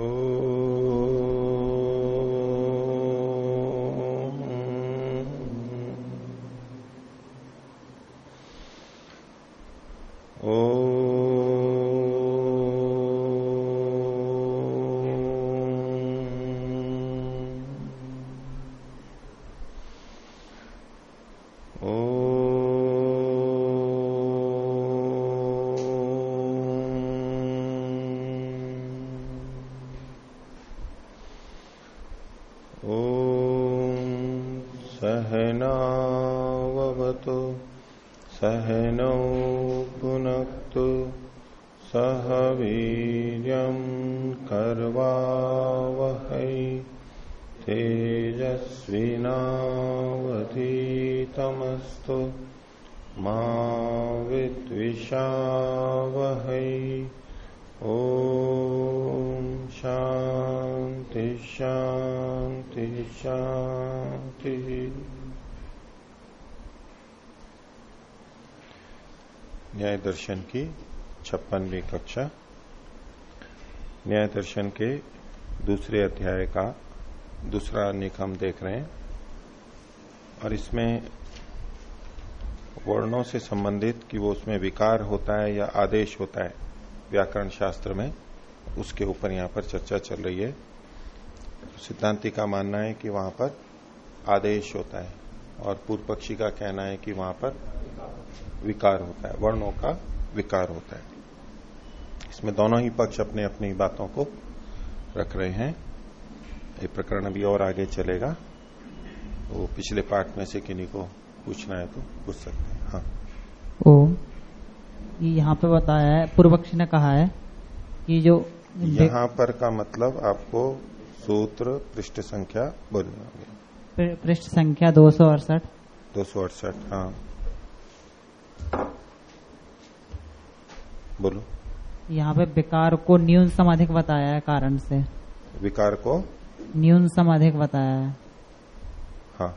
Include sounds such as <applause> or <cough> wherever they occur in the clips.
Oh. दर्शन की छप्पनवी कक्षा। न्याय दर्शन के दूसरे अध्याय का दूसरा निक हम देख रहे हैं। और इसमें वर्णों से संबंधित कि वो उसमें विकार होता है या आदेश होता है, व्याकरण शास्त्र में, उसके ऊपर यहाँ पर चर्चा चल रही है। तो सिद्धांति का मानना है कि वहाँ पर आदेश होता है और पूर्व पक्षी का कहना है कि वहाँ पर विकार होता है वर्णों का विकार होता है। इसमें दोनों ही पक्ष अपने अपनी बातों को रख रहे हैं। ये प्रकरण अभी और आगे चलेगा। तो पिछले पार्ट में से किन्हीं को पूछना है तो पूछ सकते हैं। हाँ। ओ ये यहाँ पे बताया है पूर्व पक्षी ने कहा है कि जो यहाँ पर का मतलब आपको सूत्र पृष्ठ संख्या बोलना पृष्ठ संख्या दो सौ अड़सठ। दो सौ अड़सठ हाँ। बोलो। यहाँ पे विकार को न्यूनतम अधिक बताया है कारण से। विकार को? न्यूनतम अधिक बताया है। हाँ।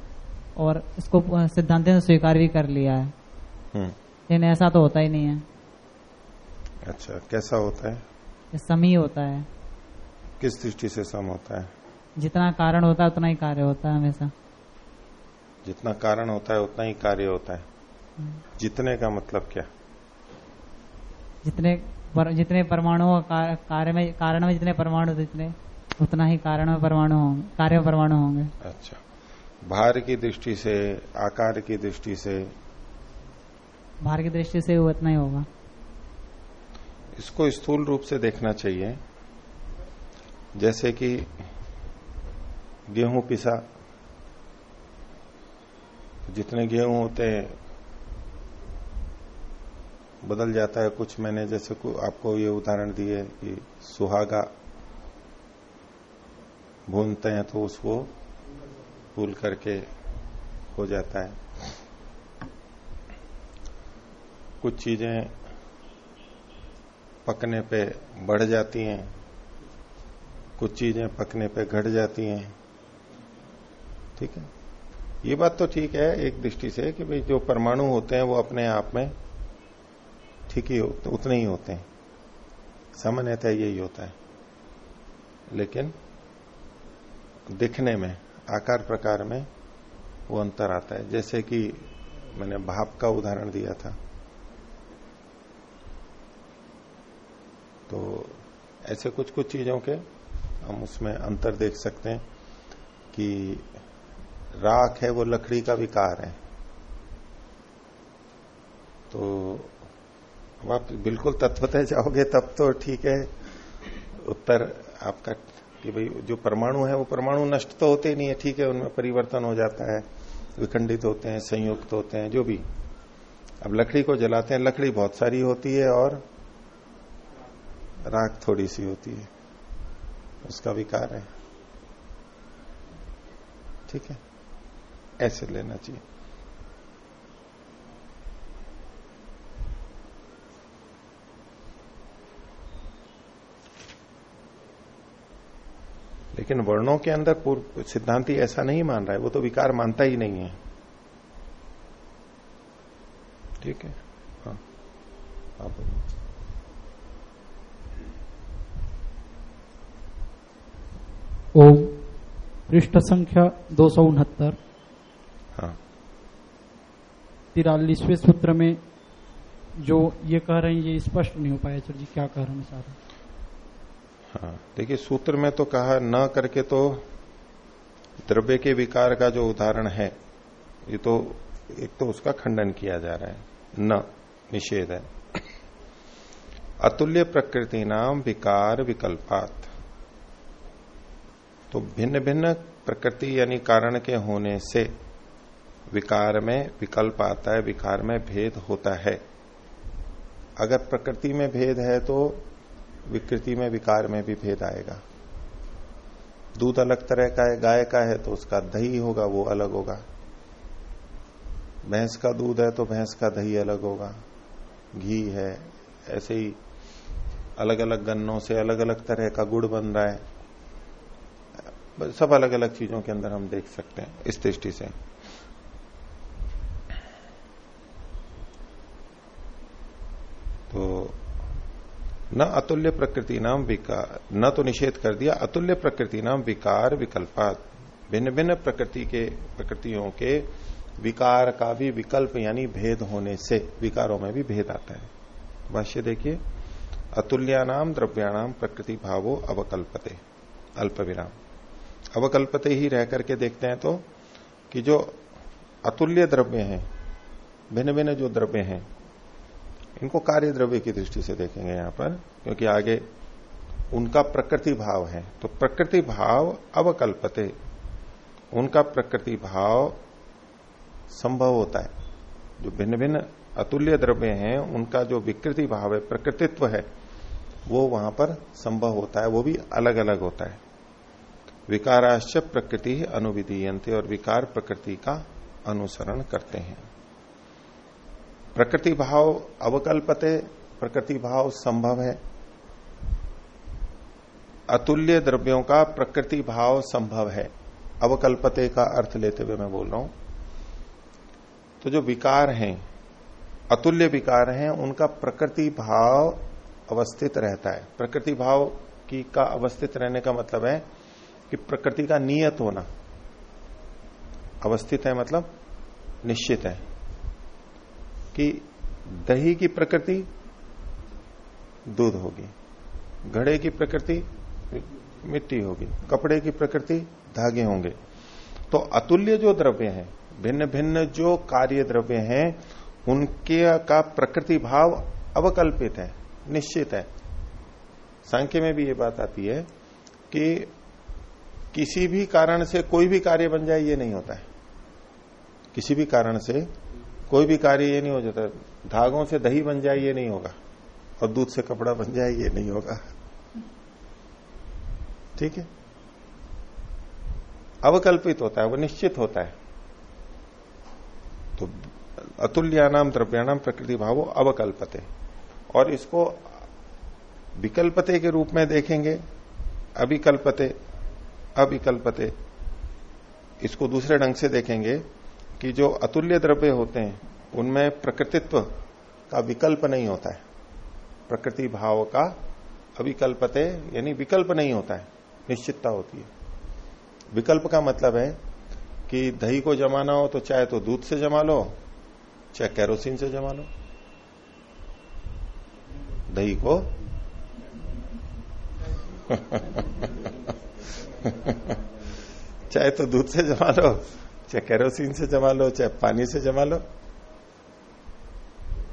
और इसको सिद्धांत ने स्वीकार भी कर लिया है। हम्म। लेकिन ऐसा तो होता ही नहीं है। अच्छा कैसा होता है? सम ही होता है। किस दृष्टि से सम होता है? जितना कारण होता है उतना ही कार्य होता है हमेशा। जितना कारण होता है उतना ही कार्य होता है। जितने का मतलब क्या? जितने पर, जितने परमाणु कार्य में कारण में जितने परमाणु जितने उतना ही कारण में परमाणु होंगे कार्य में परमाणु होंगे। अच्छा। भार की दृष्टि से आकार की दृष्टि से? भार की दृष्टि से उतना ही होगा। इसको स्थूल रूप से देखना चाहिए। जैसे कि गेहूँ पिसा। जितने गेहूँ होते हैं बदल जाता है कुछ मैंने, जैसे आपको ये उदाहरण दिए कि सुहागा भूनते हैं तो उसको फूल करके हो जाता है। कुछ चीज़ें पकने पे बढ़ जाती हैं, कुछ चीज़ें पकने पे घट जाती हैं। ठीक है? ये बात तो ठीक है एक दृष्टि से कि भाई जो परमाणु होते हैं वो अपने आप में ठीक ही उतने ही होते हैं। सामान्यतः यही होता है। लेकिन दिखने में, आकार प्रकार में वो अंतर आता है। जैसे कि मैंने भाप का उदाहरण दिया था। तो ऐसे कुछ कुछ चीज़ों के हम उसमें अंतर देख सकते हैं कि राख है, वो लकड़ी का विकार है। तो अब आप बिल्कुल तत्वतः जाओगे, तब तो ठीक है। उत्तर आपका कि भाई जो परमाणु है, वो परमाणु नष्ट तो होते नहीं है, ठीक है, उनमें परिवर्तन हो जाता है, विखंडित होते हैं, संयुक्त होते हैं, जो भी। अब लकड़ी को जलाते हैं, लकड़ी बहुत सारी होती है और राख थोड़ी सी होती है। उसका विकार है। ठीक है? ऐसे लेना चाहिए। लेकिन वर्णों के अंदर पूर्व सिद्धांति ऐसा नहीं मान रहा है वो तो विकार मानता ही नहीं है। ठीक है? हाँ। आप ओम। पृष्ठ संख्या दो सौ उनहत्तर। हाँ। तिरालीसवें सूत्र में जो ये कह रहे हैं ये स्पष्ट नहीं हो पाया। सर जी क्या कह रहे हैं सारा? हाँ देखिए, सूत्र में तो कहा, न करके तो द्रव्य के विकार का जो उदाहरण है, ये तो एक तो उसका खंडन किया जा रहा है। न, निषेध है। अतुल्य प्रकृति नाम विकार विकल्पात। तो भिन्न भिन्न प्रकृति यानी कारण के होने से विकार में विकल्प आता है, विकार में भेद होता है। अगर प्रकृति में भेद है तो विकृति में, विकार में भी भेद आएगा। दूध अलग तरह का है, गाय का है तो उसका दही होगा, वो अलग होगा। भैंस का दूध है तो भैंस का दही अलग होगा। घी है, ऐसे ही अलग अलग गन्नों से अलग अलग तरह का गुड़ बन रहा है। सब अलग अलग चीज़ों के अंदर हम देख सकते हैं, इस दृष्टि से। तो न अतुल्य प्रकृति नाम विकार, न तो निषेध कर दिया, अतुल्य प्रकृति नाम विकार विकल्पात। भिन्न भिन्न प्रकृति के, प्रकृतियों के विकार का भी विकल्प, यानी भेद होने से, विकारों में भी भेद आता है। भाष्य देखिए अतुल्यानाम द्रव्याणाम प्रकृति भावो अवकल्पते अल्प विराम अवकल्पते ही रह करके देखते हैं तो कि जो अतुल्य द्रव्य हैं भिन्न भिन्न जो द्रव्य हैं इनको कार्य द्रव्य की दृष्टि से देखेंगे यहाँ पर, क्योंकि आगे उनका प्रकृति भाव है। तो प्रकृति भाव अवकल्पते। उनका प्रकृति भाव संभव होता है। जो भिन्न भिन्न अतुल्य द्रव्य हैं, उनका जो विकृति भाव है, प्रकृतित्व है, वो वहाँ पर संभव होता है। वो भी अलग अलग होता है। विकाराश्च प्रकृति अनुविधीयंते और विकार प्रकृति का अनुसरण करते हैं। प्रकृति भाव अवकल्पते, प्रकृति भाव संभव है। अतुल्य द्रव्यों का प्रकृति भाव संभव है। अवकल्पते का अर्थ लेते हुए मैं बोल रहा हूँ। तो जो विकार हैं, अतुल्य विकार हैं, उनका प्रकृति भाव अवस्थित रहता है। प्रकृति भाव की का अवस्थित रहने का मतलब है कि प्रकृति का नियत होना। अवस्थित है मतलब निश्चित है। कि दही की प्रकृति दूध होगी, घड़े की प्रकृति मिट्टी होगी, कपड़े की प्रकृति धागे होंगे। तो अतुल्य जो द्रव्य हैं भिन्न भिन्न जो कार्य द्रव्य हैं, उनके का प्रकृति भाव अवकल्पित है, निश्चित है। सांख्य में भी ये बात आती है कि किसी भी कारण से कोई भी कार्य बन जाए, ये नहीं होता है। किसी भी कारण से कोई भी कार्य ये नहीं हो जाता। धागों से दही बन जाए ये नहीं होगा। और दूध से कपड़ा बन जाए ये नहीं होगा। ठीक है? अवकल्पित होता है, वो निश्चित होता है। तो अतुल्यानाम, द्रव्याणाम, प्रकृति भावो अवकल्पते। और इसको विकल्पते के रूप में देखेंगे अभिकल्पते अविकल्पते। इसको दूसरे ढंग से देखेंगे कि जो अतुल्य द्रव्य होते हैं, उनमें प्रकृतित्व का विकल्प नहीं होता है। प्रकृति भाव का अविकल्पते, यानी विकल्प नहीं होता है, निश्चितता होती है। विकल्प का मतलब है कि दही को जमाना हो तो चाहे तो दूध से जमा लो, चाहे कैरोसिन से जमा लो। दही को <laughs> चाहे तो दूध से जमा लो। चाहे कैरोसिन से जमा लो, चाहे पानी से जमा लो,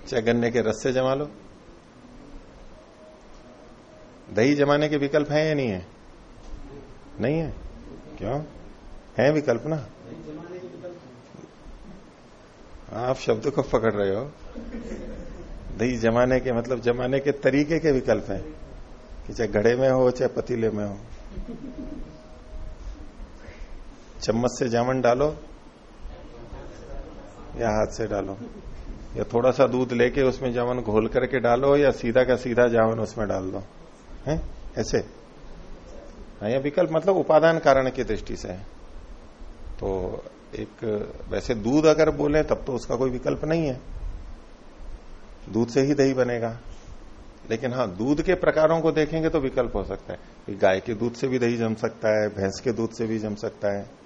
चाहे गन्ने के रस से जमा लो। दही जमाने के विकल्प है या नहीं है? नहीं है? क्यों? है विकल्प ना? आप शब्द को पकड़ रहे हो। दही जमाने के मतलब जमाने के तरीके के विकल्प हैं कि चाहे घड़े में हो, चाहे पतीले में हो। चम्मच से जामन डालो या हाथ से डालो। या थोड़ा सा दूध लेके उसमें जावन घोल करके डालो या सीधा का सीधा जावन उसमें डाल दो। है? ऐसे। हाँ यह विकल्प मतलब उपादान कारण की दृष्टि से है। तो एक, वैसे दूध अगर बोले, तब तो उसका कोई विकल्प नहीं है। दूध से ही दही बनेगा। लेकिन हाँ दूध के प्रकारों को देखेंगे तो विकल्प हो सकता है। गाय के दूध से भी दही जम सकता है, भैंस के दूध से भी जम सकता है।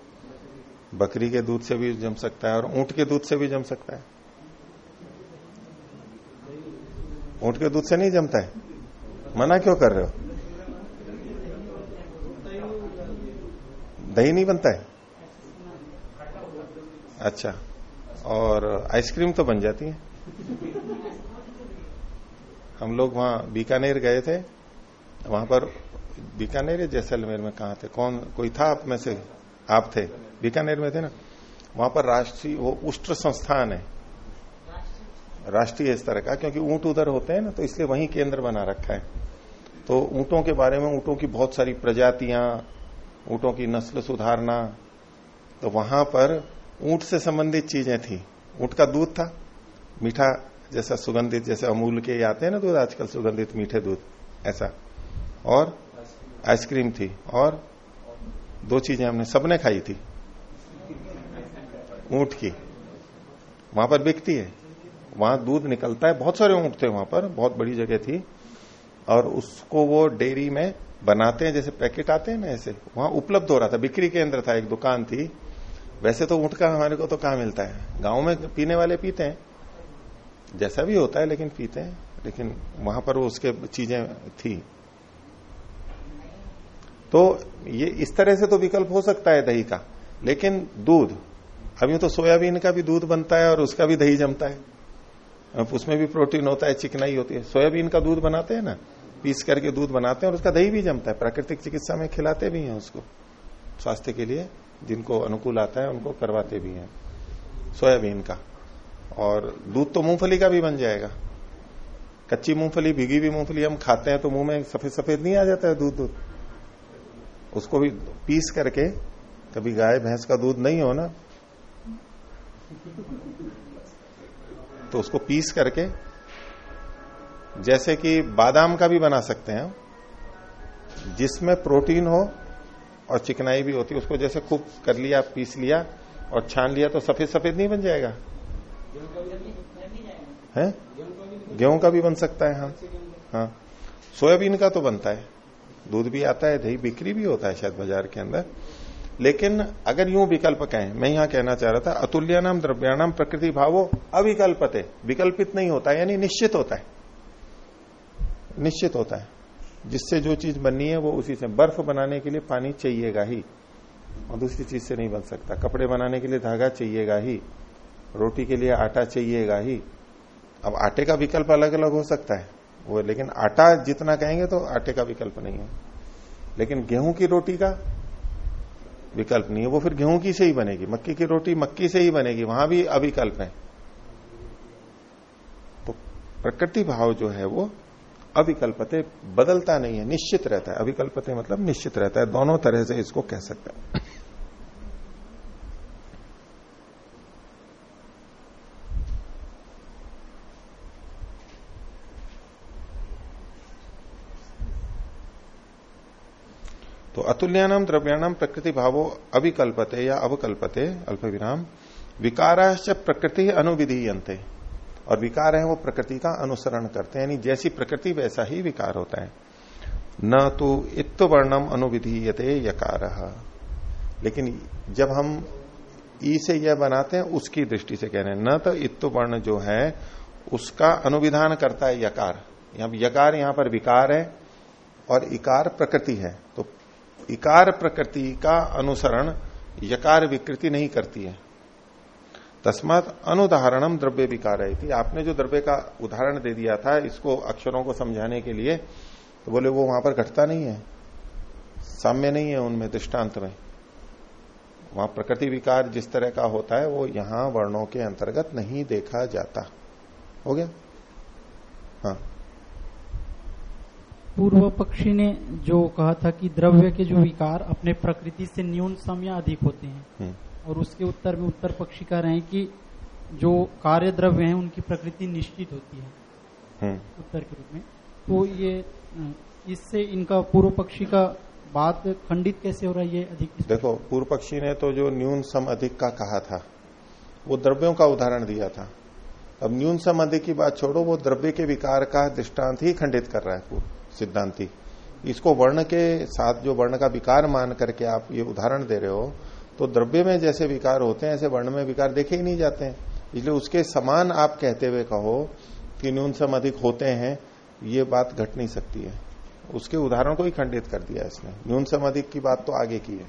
बकरी के दूध से भी जम सकता है और ऊँट के दूध से भी जम सकता है। ऊँट के दूध से नहीं जमता है। मना क्यों कर रहे हो? दही नहीं बनता है? अच्छा और आइसक्रीम तो बन जाती है। हम लोग वहाँ बीकानेर गए थे। वहाँ पर बीकानेर जैसलमेर में कहा थे? कौन, कोई था आप में से? आप थे, बीकानेर में थे ना? वहाँ पर राष्ट्रीय, वो उष्ट्र संस्थान है। राष्ट्रीय स्तर का, क्योंकि ऊँट उधर होते हैं ना तो इसलिए वहीं केंद्र बना रखा है। तो ऊंटों के बारे में, ऊंटों की बहुत सारी प्रजातियाँ, ऊंटों की नस्ल सुधारना तो वहाँ पर ऊँट से संबंधित चीज़ें थी। ऊँट का दूध था, मीठा जैसा सुगंधित, जैसे अमूल के आते हैं ना दूध, आजकल सुगंधित मीठे दूध, ऐसा। और आइसक्रीम थी, और दो चीज़ें हमने सबने खाई थी। ऊँट की। वहाँ पर बिकती है। वहाँ दूध निकलता है। बहुत सारे ऊँट थे वहाँ पर। बहुत बड़ी जगह थी। और उसको वो डेयरी में बनाते हैं। जैसे पैकेट आते हैं ना ऐसे। वहाँ उपलब्ध हो रहा था। बिक्री केंद्र था। एक दुकान थी। वैसे तो ऊँट का हमारे को तो कहा मिलता है? गाँव में पीने वाले पीते हैं। जैसा भी होता है, लेकिन पीते हैं। लेकिन वहाँ पर वो उसके चीज़ें थी। तो ये इस तरह से तो विकल्प हो सकता है दही का, लेकिन दूध अभी तो सोयाबीन का भी दूध बनता है और उसका भी दही जमता है। उसमें भी प्रोटीन होता है, चिकनाई होती है। सोयाबीन का दूध बनाते हैं ना, पीस करके दूध बनाते हैं और उसका दही भी जमता है। प्राकृतिक चिकित्सा में खिलाते भी हैं उसको। स्वास्थ्य के लिए जिनको अनुकूल आता है, उनको करवाते भी हैं। सोयाबीन का। और दूध तो मूंगफली का भी बन जाएगा। कच्ची मूंगफली, भीगी हुई मूंगफली हम खाते हैं तो मुँह में सफ़ेद सफ़ेद नहीं आ जाता है दूध दूध उसको भी पीस करके कभी गाय, भैंस का दूध नहीं हो ना तो उसको पीस करके जैसे कि बादाम का भी बना सकते हैं, जिसमें प्रोटीन हो और चिकनाई भी होती है, उसको जैसे खूब कर लिया, पीस लिया और छान लिया तो सफ़ेद सफ़ेद नहीं बन जाएगा? है? गेहूँ का भी बन सकता है हाँ। हाँ। सोयाबीन का तो बनता है। दूध भी आता है, दही बिक्री भी होता है शायद बाज़ार के अंदर। लेकिन अगर यूँ विकल्प कहें, मैं यहाँ कहना चाह रहा था अतुल्य नाम द्रव्याणाम, प्रकृति भावो, अविकल्पते। विकल्पित नहीं होता यानी निश्चित होता है। निश्चित होता है। जिससे जो चीज़ बननी है, वो उसी से, बर्फ़ बनाने के लिए पानी चाहिएगा ही। और दूसरी चीज़ से नहीं बन सकता। कपड़े बनाने के लिए धागा चाहिएगा ही। रोटी के लिए आटा चाहिएगा ही। अब आटे का विकल्प अलग अलग हो सकता है। वो, लेकिन आटा जितना कहेंगे तो आटे का विकल्प नहीं है। लेकिन गेहूँ की रोटी का विकल्प नहीं है। वो फिर गेहूँ की से ही बनेगी। मक्की की रोटी मक्की से ही बनेगी। वहाँ भी अविकल्प है। तो प्रकृति भाव जो है वो अविकल्पते बदलता नहीं है। निश्चित रहता है। अविकल्पते मतलब निश्चित रहता है। दोनों तरह से इसको कह सकते हैं। तो अतुल्यानाम द्रव्याणाम प्रकृति भावो अविकल्पते या अवकल्पते अल्प विराम विकाराश्च प्रकृति अनुविधीयंते और विकार है वो प्रकृति का अनुसरण करते हैं, यानी जैसी प्रकृति वैसा ही विकार होता है। न तो इत्व वर्णम अनुविधीयते यकार। लेकिन जब हम ई से यह बनाते हैं, उसकी दृष्टि से कह रहे हैं, न तो इत्व वर्ण जो है, उसका अनुविधान करता है यकार। यकार यहाँ पर विकार है और इकार प्रकृति है। तो इकार प्रकृति का अनुसरण यकार विकृति नहीं करती है। तस्मात अनुदाहरणम द्रव्य विकार है। आपने जो द्रव्य का उदाहरण दे दिया था, इसको अक्षरों को समझाने के लिए तो बोले, वो वहाँ पर घटता नहीं है। साम्य नहीं है उनमें, दृष्टांत में। वहाँ प्रकृति विकार जिस तरह का होता है, वो यहाँ वर्णों के अंतर्गत नहीं देखा जाता। हो गया? हाँ। पूर्व पक्षी ने जो कहा था कि द्रव्य के जो विकार अपने प्रकृति से न्यूनतम या अधिक होते हैं। हम्म। और उसके उत्तर में उत्तर पक्षी कह रहे हैं कि जो कार्य द्रव्य हैं उनकी प्रकृति निश्चित होती है। हम्म। उत्तर के रूप में। तो ये इससे इनका पूर्व पक्षी का बात खंडित कैसे हो रहा है ये अधिक देखो पूर्व पक्षी ने तो जो न्यून सम अधिक का कहा था वो द्रव्यों का उदाहरण दिया था। अब न्यून सम अधिक की बात छोड़ो वो द्रव्य के विकार का दृष्टांत ही खंडित कर रहा है सिद्धांति। इसको वर्ण के साथ जो वर्ण का विकार मान करके आप ये उदाहरण दे रहे हो तो द्रव्य में जैसे विकार होते हैं, ऐसे वर्ण में विकार देखे ही नहीं जाते हैं। इसलिए उसके समान आप कहते हुए कहो कि न्यूनतम अधिक होते हैं, ये बात घट नहीं सकती है। उसके उदाहरण को ही खंडित कर दिया इसने। न्यूनतम अधिक की बात तो आगे की है।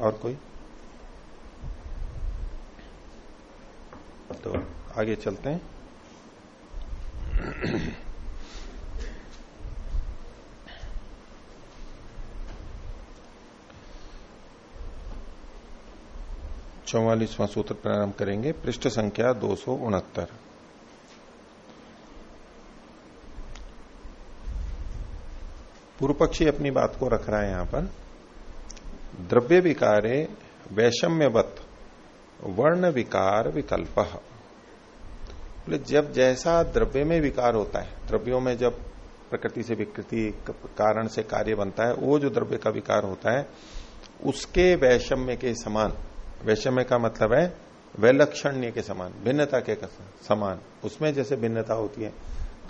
और कोई? तो आगे चलते हैं। <clears throat> चौवालीसवां सूत्र प्रारंभ करेंगे। पृष्ठ संख्या दो सौ उनहत्तर। पूर्व पक्षी अपनी बात को रख रहा है यहाँ पर। द्रव्य विकारे वैषम्यवत वर्ण विकार विकल्प। जब जैसा द्रव्य में विकार होता है, द्रव्यों में जब प्रकृति से विकृति कारण से कार्य बनता है, वो जो द्रव्य का विकार होता है, उसके वैषम्य के समान, वैषम्य का मतलब है वैलक्षण्य के समान, भिन्नता के समान, उसमें जैसे भिन्नता होती है,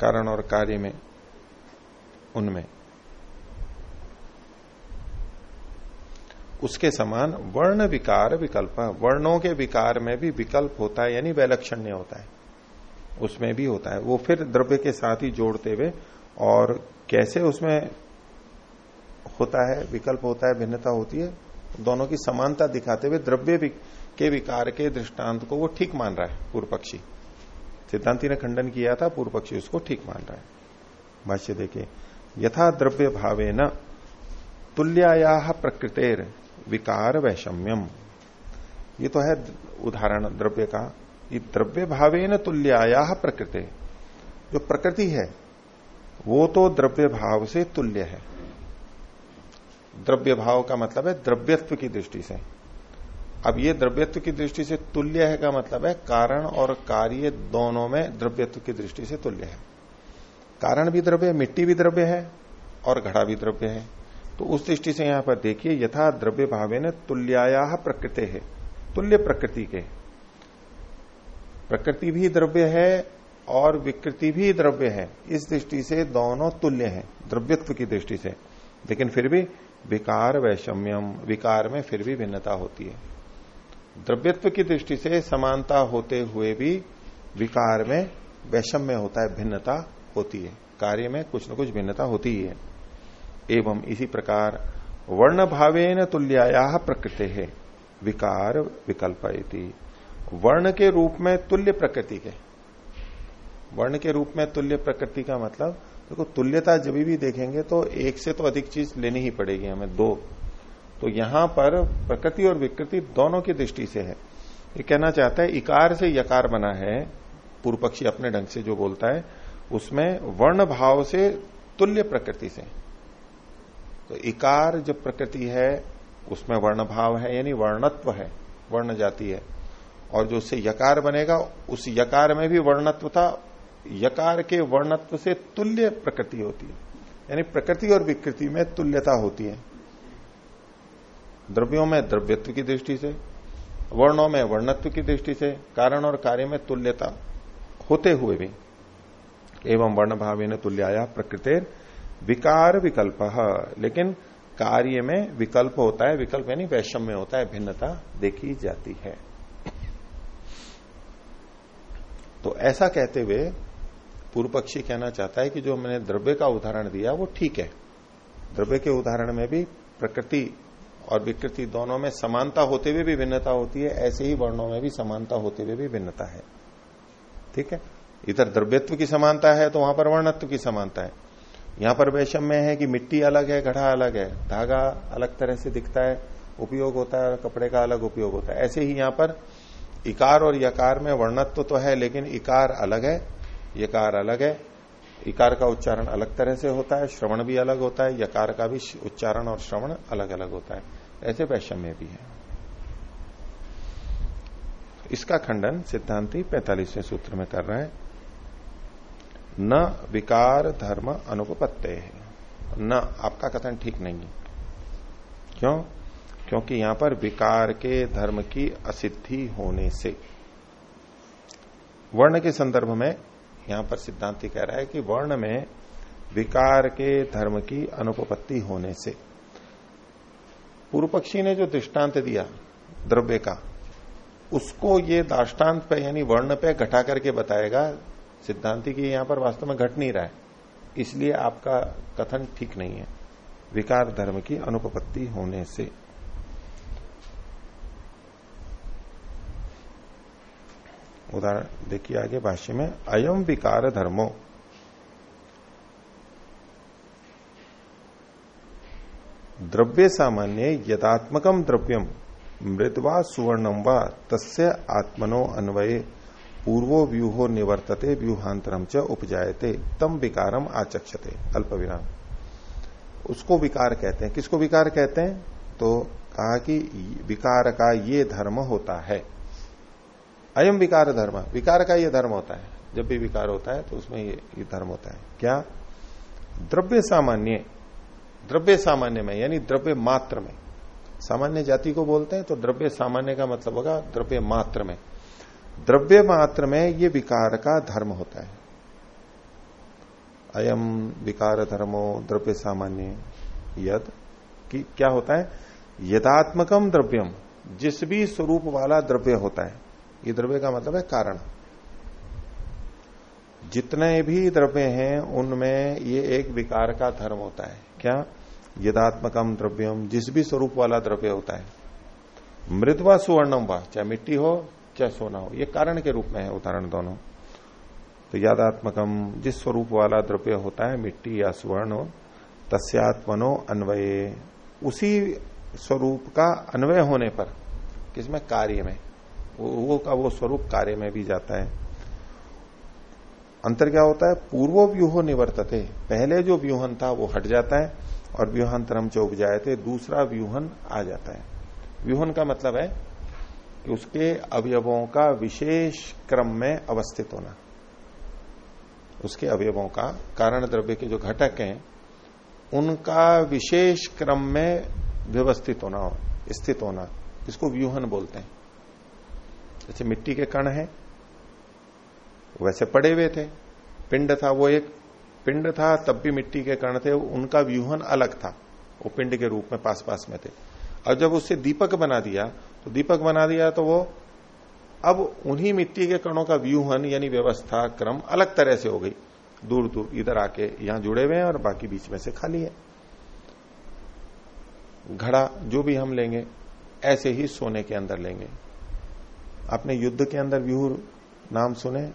कारण और कार्य में, उनमें। उसके समान, वर्ण विकार विकल्प, वर्णों के विकार में भी विकल्प होता है, यानी वैलक्षण्य होता है। उसमें भी होता है। वो फिर द्रव्य के साथ ही जोड़ते हुए और कैसे उसमें होता है, विकल्प होता है, भिन्नता होती है, दोनों की समानता दिखाते हुए द्रव्य के विकार के दृष्टांत को वो ठीक मान रहा है पूर्व पक्षी सिद्धांति ने खंडन किया था पूर्व पक्षी उसको ठीक मान रहा है। भाष्य देखिए, यथा द्रव्य भावे न तुल्याया प्रकृतेर विकार वैषम्यम। ये तो है उदाहरण द्रव्य का। द्रव्य भावे न तुल्याया प्रकृति। जो प्रकृति है, वो तो द्रव्य भाव से तुल्य है। द्रव्य भाव का मतलब है द्रव्यत्व की दृष्टि से। अब ये द्रव्यत्व की दृष्टि से तुल्य है का मतलब है कारण और कार्य दोनों में द्रव्यत्व की दृष्टि से तुल्य है। कारण भी द्रव्य है, मिट्टी भी द्रव्य है और घड़ा भी द्रव्य है। तो उस दृष्टि से यहाँ पर देखिए, यथा द्रव्य भावे ने तुल्याया प्रकृति है। तुल्य प्रकृति के। प्रकृति भी द्रव्य है और विकृति भी द्रव्य है। इस दृष्टि से दोनों तुल्य हैं, द्रव्यत्व की दृष्टि से। लेकिन फिर भी विकार वैषम्यम, विकार में फिर भी भिन्नता होती है। द्रव्यत्व की दृष्टि से समानता होते हुए भी विकार में वैषम्य होता है, भिन्नता होती है। कार्य में कुछ न कुछ भिन्नता होती है एवं इसी प्रकार वर्ण भावे न तुल्याया प्रकृति है विकार विकल्प वर्ण के रूप में तुल्य प्रकृति के। वर्ण के रूप में तुल्य प्रकृति का मतलब देखो तो तुल्यता जब भी देखेंगे तो एक से तो अधिक चीज़ लेनी ही पड़ेगी हमें, दो। तो यहाँ पर प्रकृति और विकृति दोनों की दृष्टि से है। ये कहना चाहता है, इकार से यकार बना है पूर्व पक्षी अपने ढंग से जो बोलता है, उसमें वर्ण भाव से तुल्य प्रकृति से। तो इकार जो प्रकृति है, उसमें वर्ण भाव है, यानी वर्णत्व है, वर्ण जाति है। और जो उससे यकार बनेगा, उस यकार में भी वर्णत्व था। यकार के वर्णत्व से तुल्य प्रकृति होती है। यानी प्रकृति और विकृति में तुल्यता होती है। द्रव्यों में द्रव्यत्व की दृष्टि से, वर्णों में वर्णत्व की दृष्टि से, कारण और कार्य में तुल्यता होते हुए भी। एवं वर्ण भाव ने तुल्याया प्रकृति विकार विकल्प। लेकिन कार्य में विकल्प होता है, विकल्प यानी वैषम्य होता है, भिन्नता देखी जाती है। तो ऐसा कहते हुए पूर्व पक्षी कहना चाहता है कि जो मैंने द्रव्य का उदाहरण दिया, वो ठीक है। द्रव्य के उदाहरण में भी प्रकृति और विकृति दोनों में समानता होते हुए भी भिन्नता होती है, ऐसे ही वर्णों में भी समानता होते हुए भी भिन्नता है। ठीक है? इधर द्रव्यत्व की समानता है तो वहाँ पर वर्णत्व की समानता है। यहाँ पर वैषम में है कि मिट्टी अलग है, घड़ा अलग है। धागा अलग तरह से दिखता है, उपयोग होता है कपड़े का अलग उपयोग होता है। ऐसे ही यहाँ पर इकार और यकार में वर्णत्व तो है, लेकिन इकार अलग है, यकार अलग है। इकार का उच्चारण अलग तरह से होता है, श्रवण भी अलग होता है, यकार का भी उच्चारण और श्रवण अलग अलग होता है। ऐसे वैषम्य भी है। इसका खंडन सिद्धांति पैंतालीसवें सूत्र में कर रहे हैं। न विकार धर्म अनुपत्य है। न, आपका कथन ठीक नहीं है। क्यों? क्योंकि यहाँ पर विकार के धर्म की असिद्धि होने से। वर्ण के संदर्भ में यहाँ पर सिद्धांति कह रहा है कि वर्ण में विकार के धर्म की अनुपपत्ति होने से। पूर्व पक्षी ने जो दृष्टांत दिया, द्रव्य का, उसको ये दाष्टान्त पे यानी वर्ण पे घटा करके बताएगा, सिद्धांति की यहाँ पर वास्तव में घट नहीं रहा है। इसलिए आपका कथन ठीक नहीं है। विकार धर्म की अनुपपत्ति होने से। उदाहरण, देखिए आगे भाष्य में अयम विकार धर्मो। द्रव्य सामान्य यदात्मकम द्रव्यम मृदवा सुवर्णम व तस्य आत्मनो अन्वये, पूर्वो व्यूहो निवर्तते व्यूहांतरम च उपजायते तम विकारम आचक्षते अल्प विराम उसको विकार कहते हैं। किसको विकार कहते हैं? तो कहा कि विकार का ये धर्म होता है। अयम विकार धर्म। विकार का ये धर्म होता है। जब भी विकार होता है तो उसमें ये, ये धर्म होता है। क्या? द्रव्य सामान्य। द्रव्य सामान्य में यानी द्रव्य मात्र में। सामान्य जाति को बोलते हैं तो द्रव्य सामान्य का मतलब होगा द्रव्य मात्र में। द्रव्य मात्र में ये विकार का धर्म होता है। अयम विकार धर्मो द्रव्य सामान्य। यद कि क्या होता है? यदात्मकम द्रव्यम। जिस भी स्वरूप वाला द्रव्य होता है। ये द्रव्य का मतलब है कारण। जितने भी द्रव्य हैं, उनमें ये एक विकार का धर्म होता है। क्या? यदात्मकम द्रव्यम, जिस भी स्वरूप वाला द्रव्य होता है। मृद व सुवर्णम वा, चाहे मिट्टी हो, चाहे सोना हो, ये कारण के रूप में है उदाहरण दोनों। तो यादात्मकम, जिस स्वरूप वाला द्रव्य होता है, मिट्टी या स्वर्ण हो तस्यात्मनो अन्वय। उसी स्वरूप का अन्वय होने पर, किसमें? कार्य में। वो का वो स्वरूप कार्य में भी जाता है। अंतर क्या होता है? पूर्वो व्यूह निवर्तते। पहले जो व्यूहन था, वो हट जाता है और व्यूहांतरम चौक जाए थे दूसरा व्यूहन आ जाता है। व्यूहन का मतलब है कि उसके अवयवों का विशेष क्रम में अवस्थित होना। उसके अवयवों का, कारण द्रव्य के जो घटक हैं, उनका विशेष क्रम में व्यवस्थित होना, स्थित होना इसको व्यूहन बोलते हैं। जैसे मिट्टी के कण है, वैसे पड़े हुए थे। पिंड था वो एक, पिंड था, तब भी मिट्टी के कण थे, उनका व्यूहन अलग था। वो पिंड के रूप में पास पास में थे। और जब उससे दीपक बना दिया तो दीपक बना दिया तो वो, अब उन्हीं मिट्टी के कणों का व्यूहन यानी व्यवस्था, क्रम अलग तरह से हो गई। दूर दूर इधर आके यहाँ जुड़े हुए हैं और बाकी बीच में से खाली है। घड़ा, जो भी हम लेंगे, ऐसे ही सोने के अंदर लेंगे। आपने युद्ध के अंदर व्यूह नाम सुने?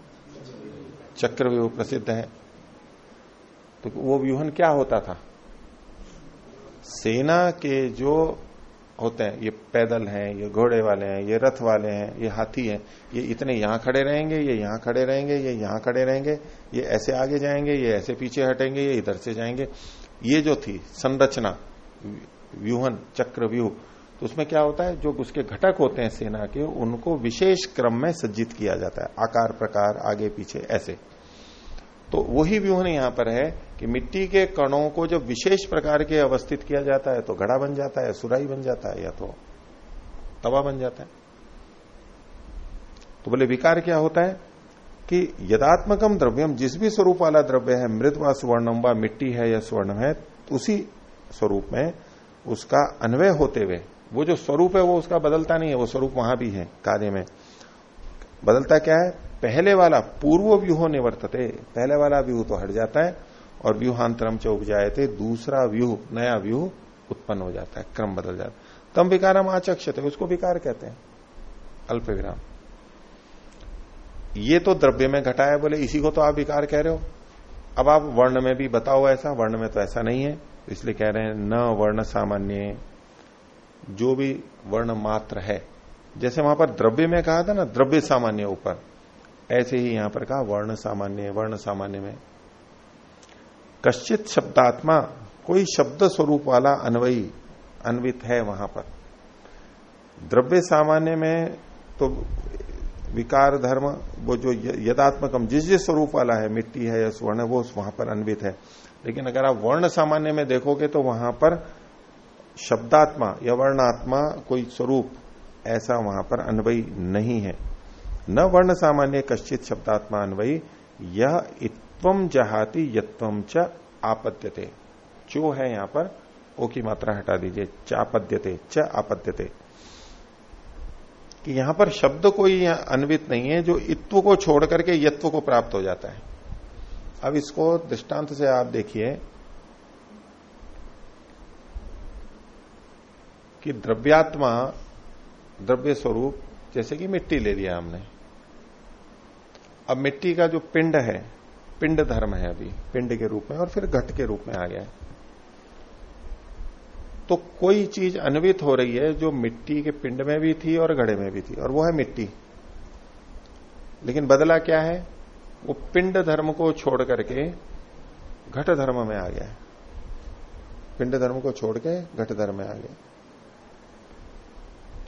चक्र व्यूह प्रसिद्ध है। तो वो व्यूहन क्या होता था? सेना के जो होते हैं, ये पैदल हैं, ये घोड़े वाले हैं, ये रथ वाले हैं, ये हाथी हैं, ये इतने यहाँ खड़े रहेंगे, ये यहाँ खड़े रहेंगे, ये यहाँ खड़े रहेंगे, ये ऐसे आगे जाएँगे, ये ऐसे पीछे हटेंगे, ये इधर से जाएँगे। ये जो थी संरचना, व्यूहन चक्र व्यूह तो उसमें क्या होता है? जो उसके घटक होते हैं सेना के, उनको विशेष क्रम में सज्जित किया जाता है। आकार, प्रकार, आगे, पीछे, ऐसे। तो वही व्यूहन यहाँ पर है कि मिट्टी के कणों को जब विशेष प्रकार के अवस्थित किया जाता है तो घड़ा बन जाता है सुराई बन जाता है, या तो तवा बन जाता है। तो बोले, विकार क्या होता है? कि यदात्मकम द्रव्यम, जिस भी स्वरूप वाला द्रव्य है, मृत व सुवर्णम व मिट्टी है या स्वर्ण है, उसी स्वरूप में उसका अन्वय होते हुए वो जो स्वरूप है, वो उसका बदलता नहीं है, वो स्वरूप वहाँ भी है, कार्य में। बदलता क्या है? पहले वाला पूर्व व्यूह निवर्तते, पहले वाला व्यूह तो हट जाता है, और व्यूहांतरम च उपजाए थे दूसरा व्यूह, नया व्यूह उत्पन्न हो जाता है, क्रम बदल जाता है। तम विकारम आचक्षते उसको विकार कहते हैं अल्प विराम ये तो द्रव्य में घटा है, बोले इसी को तो आप विकार कह रहे हो। अब आप वर्ण में भी बताओ ऐसा, वर्ण में तो ऐसा नहीं है, इसलिए कह रहे हैं, न वर्ण सामान्य जो भी वर्ण मात्र है। जैसे वहाँ पर द्रव्य में कहा था ना, द्रव्य सामान्य ऊपर। ऐसे ही यहाँ पर कहा, वर्ण सामान्य वर्ण सामान्य में। कश्चित शब्दात्मा कोई शब्द स्वरूप वाला अन्वयी, अन्वित है वहाँ पर। द्रव्य सामान्य में तो विकार धर्म, वो जो यदात्मकम, जिस जिस स्वरूप वाला है, मिट्टी है या स्वर्ण, वो वहाँ पर अन्वित है। लेकिन अगर आप वर्ण सामान्य में देखोगे तो वहाँ पर शब्दात्मा या वर्णात्मा कोई स्वरूप ऐसा वहाँ पर अन्वयी नहीं है। न वर्ण सामान्य कश्चित शब्दात्मा अन्वयी, यह इत्वम जहाती यत्वम च आपद्यते। जो है यहाँ पर, ओ की मात्रा हटा दीजिए चापद्यते च आपद्यते। कि यहाँ पर शब्द कोई अन्वित नहीं है, जो इत्व को छोड़ करके यत्व को प्राप्त हो जाता है। अब इसको दृष्टांत से आप देखिए कि द्रव्यात्मा द्रव्य स्वरूप, जैसे कि मिट्टी ले लिया हमने। अब मिट्टी का जो पिंड है, पिंड धर्म है अभी, पिंड के रूप में और फिर घट के रूप में आ गया है। तो कोई चीज़ अन्वित हो रही है जो मिट्टी के पिंड में भी थी और घड़े में भी थी, और वो है मिट्टी। लेकिन बदला क्या है? वो पिंड धर्म को छोड़ करके घट धर्म में आ गया पिंड धर्म को छोड़ के घट धर्म में आ गया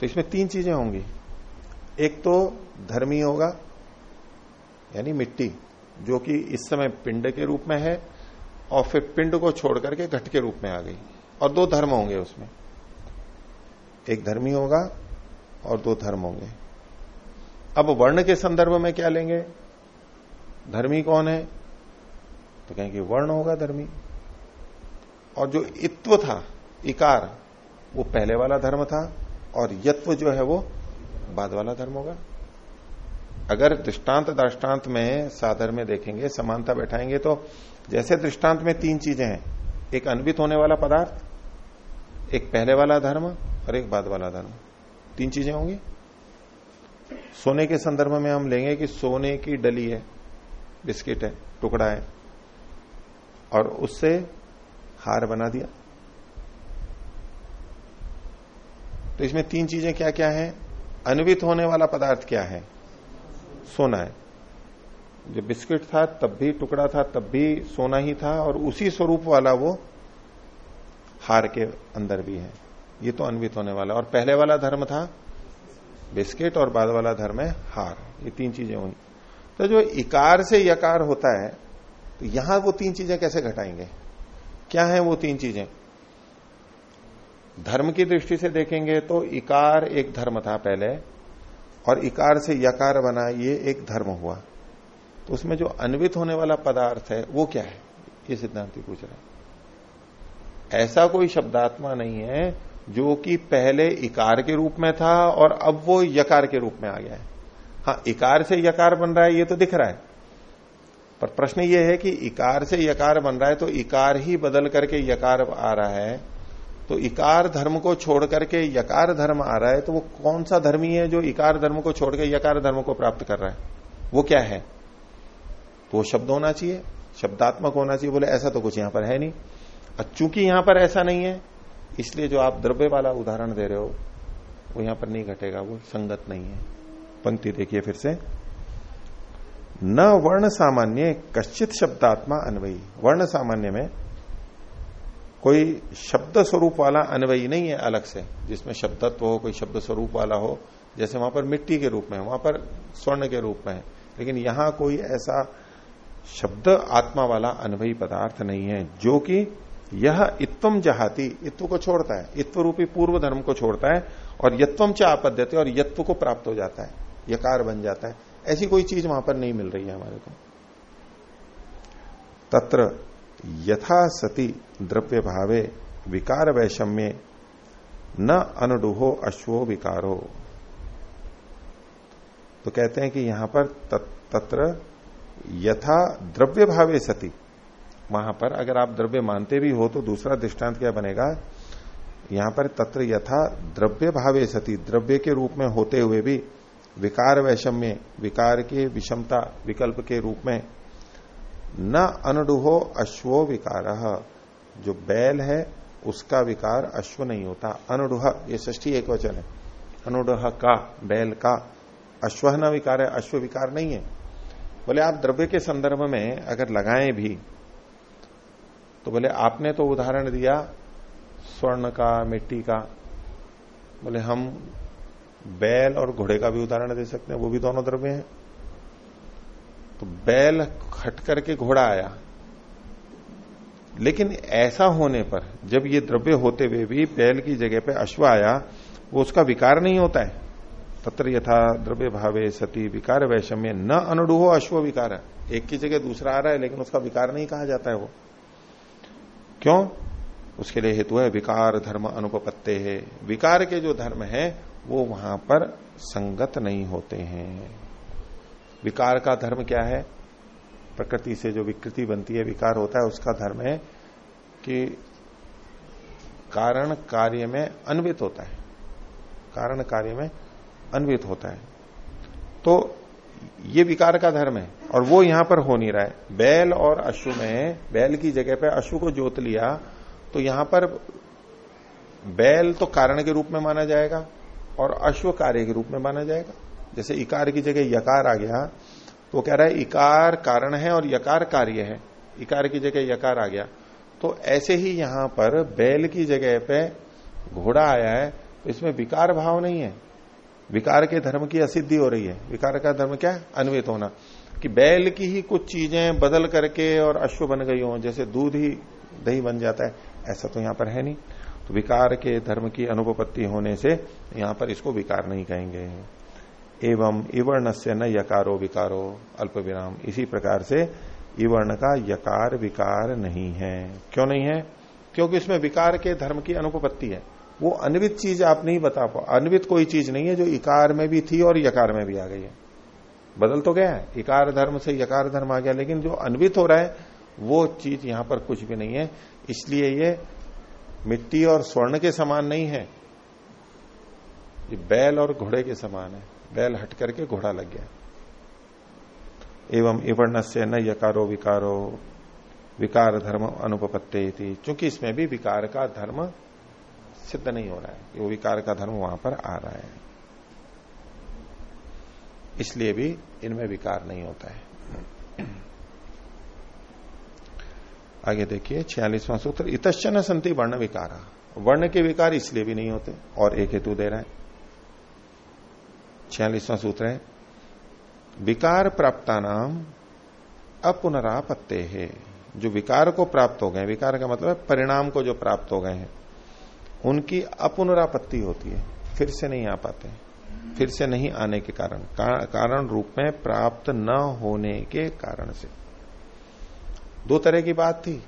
तो इसमें तीन चीज़ें होंगी। एक तो धर्मी होगा, यानी मिट्टी, जो कि इस समय पिंड के रूप में है, और फिर पिंड को छोड़ करके घट के रूप में आ गई। और दो धर्म होंगे उसमें। एक धर्मी होगा और दो धर्म होंगे। अब वर्ण के संदर्भ में क्या लेंगे? धर्मी कौन है? तो कहेंगे वर्ण होगा धर्मी। और जो इत्व था, इकार, वो पहले वाला धर्म था और यत्व जो है वो बाद वाला धर्म होगा। अगर दृष्टांत दृष्टांत में साधर में देखेंगे, समानता बैठाएँगे तो जैसे दृष्टांत में तीन चीज़ें हैं, एक अनवित होने वाला पदार्थ, एक पहले वाला धर्म और एक बाद वाला धर्म। तीन चीज़ें होंगी। सोने के संदर्भ में हम लेंगे कि सोने की डली है, बिस्किट है, टुकड़ा है, और उससे हार बना दिया। तो इसमें तीन चीज़ें क्या क्या है? अन्वित होने वाला पदार्थ क्या है? सोना है। जो बिस्किट था, तब भी टुकड़ा था, तब भी सोना ही था और उसी स्वरूप वाला वो हार के अंदर भी है। ये तो अन्वित होने वाला। और पहले वाला धर्म था बिस्किट और बाद वाला धर्म है हार। ये तीन चीज़ें हुई। तो जो इकार से यकार होता है तो यहाँ वो तीन चीज़ें कैसे घटाएँगे? क्या है वो तीन चीज़ें? धर्म की दृष्टि से देखेंगे तो इकार एक धर्म था पहले, और इकार से यकार बना, ये एक धर्म हुआ। तो उसमें जो अन्वित होने वाला पदार्थ है, वो क्या है? ये सिद्धांति पूछ रहे हैं। ऐसा कोई शब्दात्मा नहीं है जो कि पहले इकार के रूप में था और अब वो यकार के रूप में आ गया है। हाँ इकार से यकार बन रहा है, ये तो दिख रहा है। पर प्रश्न ये है कि इकार से यकार बन रहा है तो इकार ही बदल करके यकार आ रहा है। तो इकार धर्म को छोड़ करके यकार धर्म आ रहा है तो वो कौन सा धर्मी है जो इकार धर्म को छोड़ के यकार धर्म को प्राप्त कर रहा है? वो क्या है? तो वो शब्द होना चाहिए, शब्दात्मक होना चाहिए, बोले ऐसा तो कुछ यहाँ पर है नहीं। और चूँकि यहाँ पर ऐसा नहीं है, इसलिए जो आप द्रव्य वाला उदाहरण दे रहे हो, वो यहाँ पर नहीं घटेगा, वो संगत नहीं है। पंक्ति देखिए फिर से। न वर्ण सामान्य, कश्चित शब्दात्मा अन्वयी। वर्ण सामान्य में कोई शब्द स्वरूप वाला अन्वयी नहीं है अलग से, जिसमें शब्दत्व हो, कोई शब्द स्वरूप वाला हो, जैसे वहाँ पर मिट्टी के रूप में वहाँ पर स्वर्ण के रूप में है। लेकिन यहाँ कोई ऐसा शब्द आत्मा वाला अनवयी पदार्थ नहीं है, जो कि यह इत्वम जहाती, इत्व को छोड़ता है इत्व रूपी पूर्व धर्म को छोड़ता है, और यत्वम च आपद्यते, और यत्व को प्राप्त हो जाता है, यकार बन जाता है। ऐसी कोई चीज़ वहाँ पर नहीं मिल रही है हमारे को। तत्र यथा सती द्रव्य भावे विकार वैषम्य न अनुडुहो अश्वो विकारो। तो कहते हैं कि यहाँ पर तत्र यथा द्रव्य भावे सती, वहाँ पर अगर आप द्रव्य मानते भी हो तो दूसरा दृष्टांत क्या बनेगा? यहाँ पर तत्र यथा द्रव्य भावे सती, द्रव्य के रूप में होते हुए भी विकार वैषम्य विकार के विषमता, विकल्प के रूप में न अनुडुहो अश्वो विकार। जो बैल है, उसका विकार अश्व नहीं होता। अनुडुह, ये ष्ठी एक वचन है। अनुडुह का, बैल का, अश्व न विकार है, अश्व विकार नहीं है। बोले, आप द्रव्य के संदर्भ में अगर लगाएँ भी तो बोले, आपने तो उदाहरण दिया, स्वर्ण का, मिट्टी का। बोले, हम बैल और घोड़े का भी उदाहरण दे सकते हैं, वो भी दोनों द्रव्य हैं। तो बैल खट करके घोड़ा आया। लेकिन ऐसा होने पर, जब ये द्रव्य होते हुए भी बैल की जगह पे अश्व आया, वो उसका विकार नहीं होता है। तत्र यथा द्रव्य भावे सती विकार वैषम्य, न अनुडुहो अश्व विकार। है एक की जगह दूसरा आ रहा है, लेकिन उसका विकार नहीं कहा जाता है वो। क्यों? उसके लिए हेतु है विकार, धर्म अनुपत्ते है। विकार के जो धर्म है, वो वहाँ पर संगत नहीं होते हैं। विकार का धर्म क्या है? प्रकृति से जो विकृति बनती है, विकार होता है, उसका धर्म है कि कारण कार्य में अन्वित होता है। कारण कार्य में अन्वित होता है। तो ये विकार का धर्म है और वो यहाँ पर हो नहीं रहा है। बैल और अश्व में, बैल की जगह पे अश्व को जोत लिया तो यहाँ पर बैल तो कारण के रूप में माना जाएगा और अश्व कार्य के रूप में माना जाएगा। जैसे इकार की जगह यकार आ गया तो कह रहा है, इकार कारण है और यकार कार्य है। इकार की जगह यकार आ गया। तो ऐसे ही यहाँ पर बैल की जगह पे घोड़ा आया है तो इसमें विकार भाव नहीं है। विकार के धर्म की असिद्धि हो रही है। विकार का धर्म क्या? है अन्वित होना। कि बैल की ही कुछ चीज़ें बदल करके और अश्व बन गई हो, जैसे दूध ही दही बन जाता है, ऐसा तो यहाँ पर है नहीं। तो विकार के धर्म की अनुपत्ति होने से यहाँ पर इसको विकार नहीं कहेंगे। एवं इवर्ण से न यकारो विकारो अल्प विराम इसी प्रकार से इवर्ण का यकार विकार नहीं है। क्यों नहीं है? क्योंकि इसमें विकार के धर्म की अनुपत्ति है। वो अन्वित चीज़ आप नहीं बता पा, अन्वित कोई चीज़ नहीं है जो इकार में भी थी और यकार में भी आ गई है। बदल तो गया है। इकार धर्म से यकार धर्म आ गया, लेकिन जो अन्वित हो रहा है, वो चीज़ यहाँ पर कुछ भी नहीं है। इसलिए ये मिट्टी और स्वर्ण के समान नहीं है। ये बैल और घोड़े के समान है। बैल हट करके घोड़ा लग गया। एवं इवर्ण से न यकारो विकारो, विकार धर्म अनुपत्ते थी चूँकि इसमें भी विकार का धर्म सिद्ध नहीं हो रहा है, वो विकार का धर्म वहाँ पर आ रहा है। इसलिए भी इनमें विकार नहीं होता है। आगे देखिए, छियालीसवां सूत्र इतश्चन संति वर्ण विकारा। वर्ण के विकार इसलिए भी नहीं होते, और एक हेतु दे रहा है। छियालीसवां सूत्र है, विकार प्राप्ता नाम अपुनरापत्ते। है जो विकार को प्राप्त हो गए, विकार का मतलब है परिणाम को जो प्राप्त हो गए हैं, उनकी अपुनरापत्ति होती है, फिर से नहीं आ पाते फिर से नहीं आने के कारण कारण रूप में प्राप्त न होने के कारण से। दो तरह की बात थी,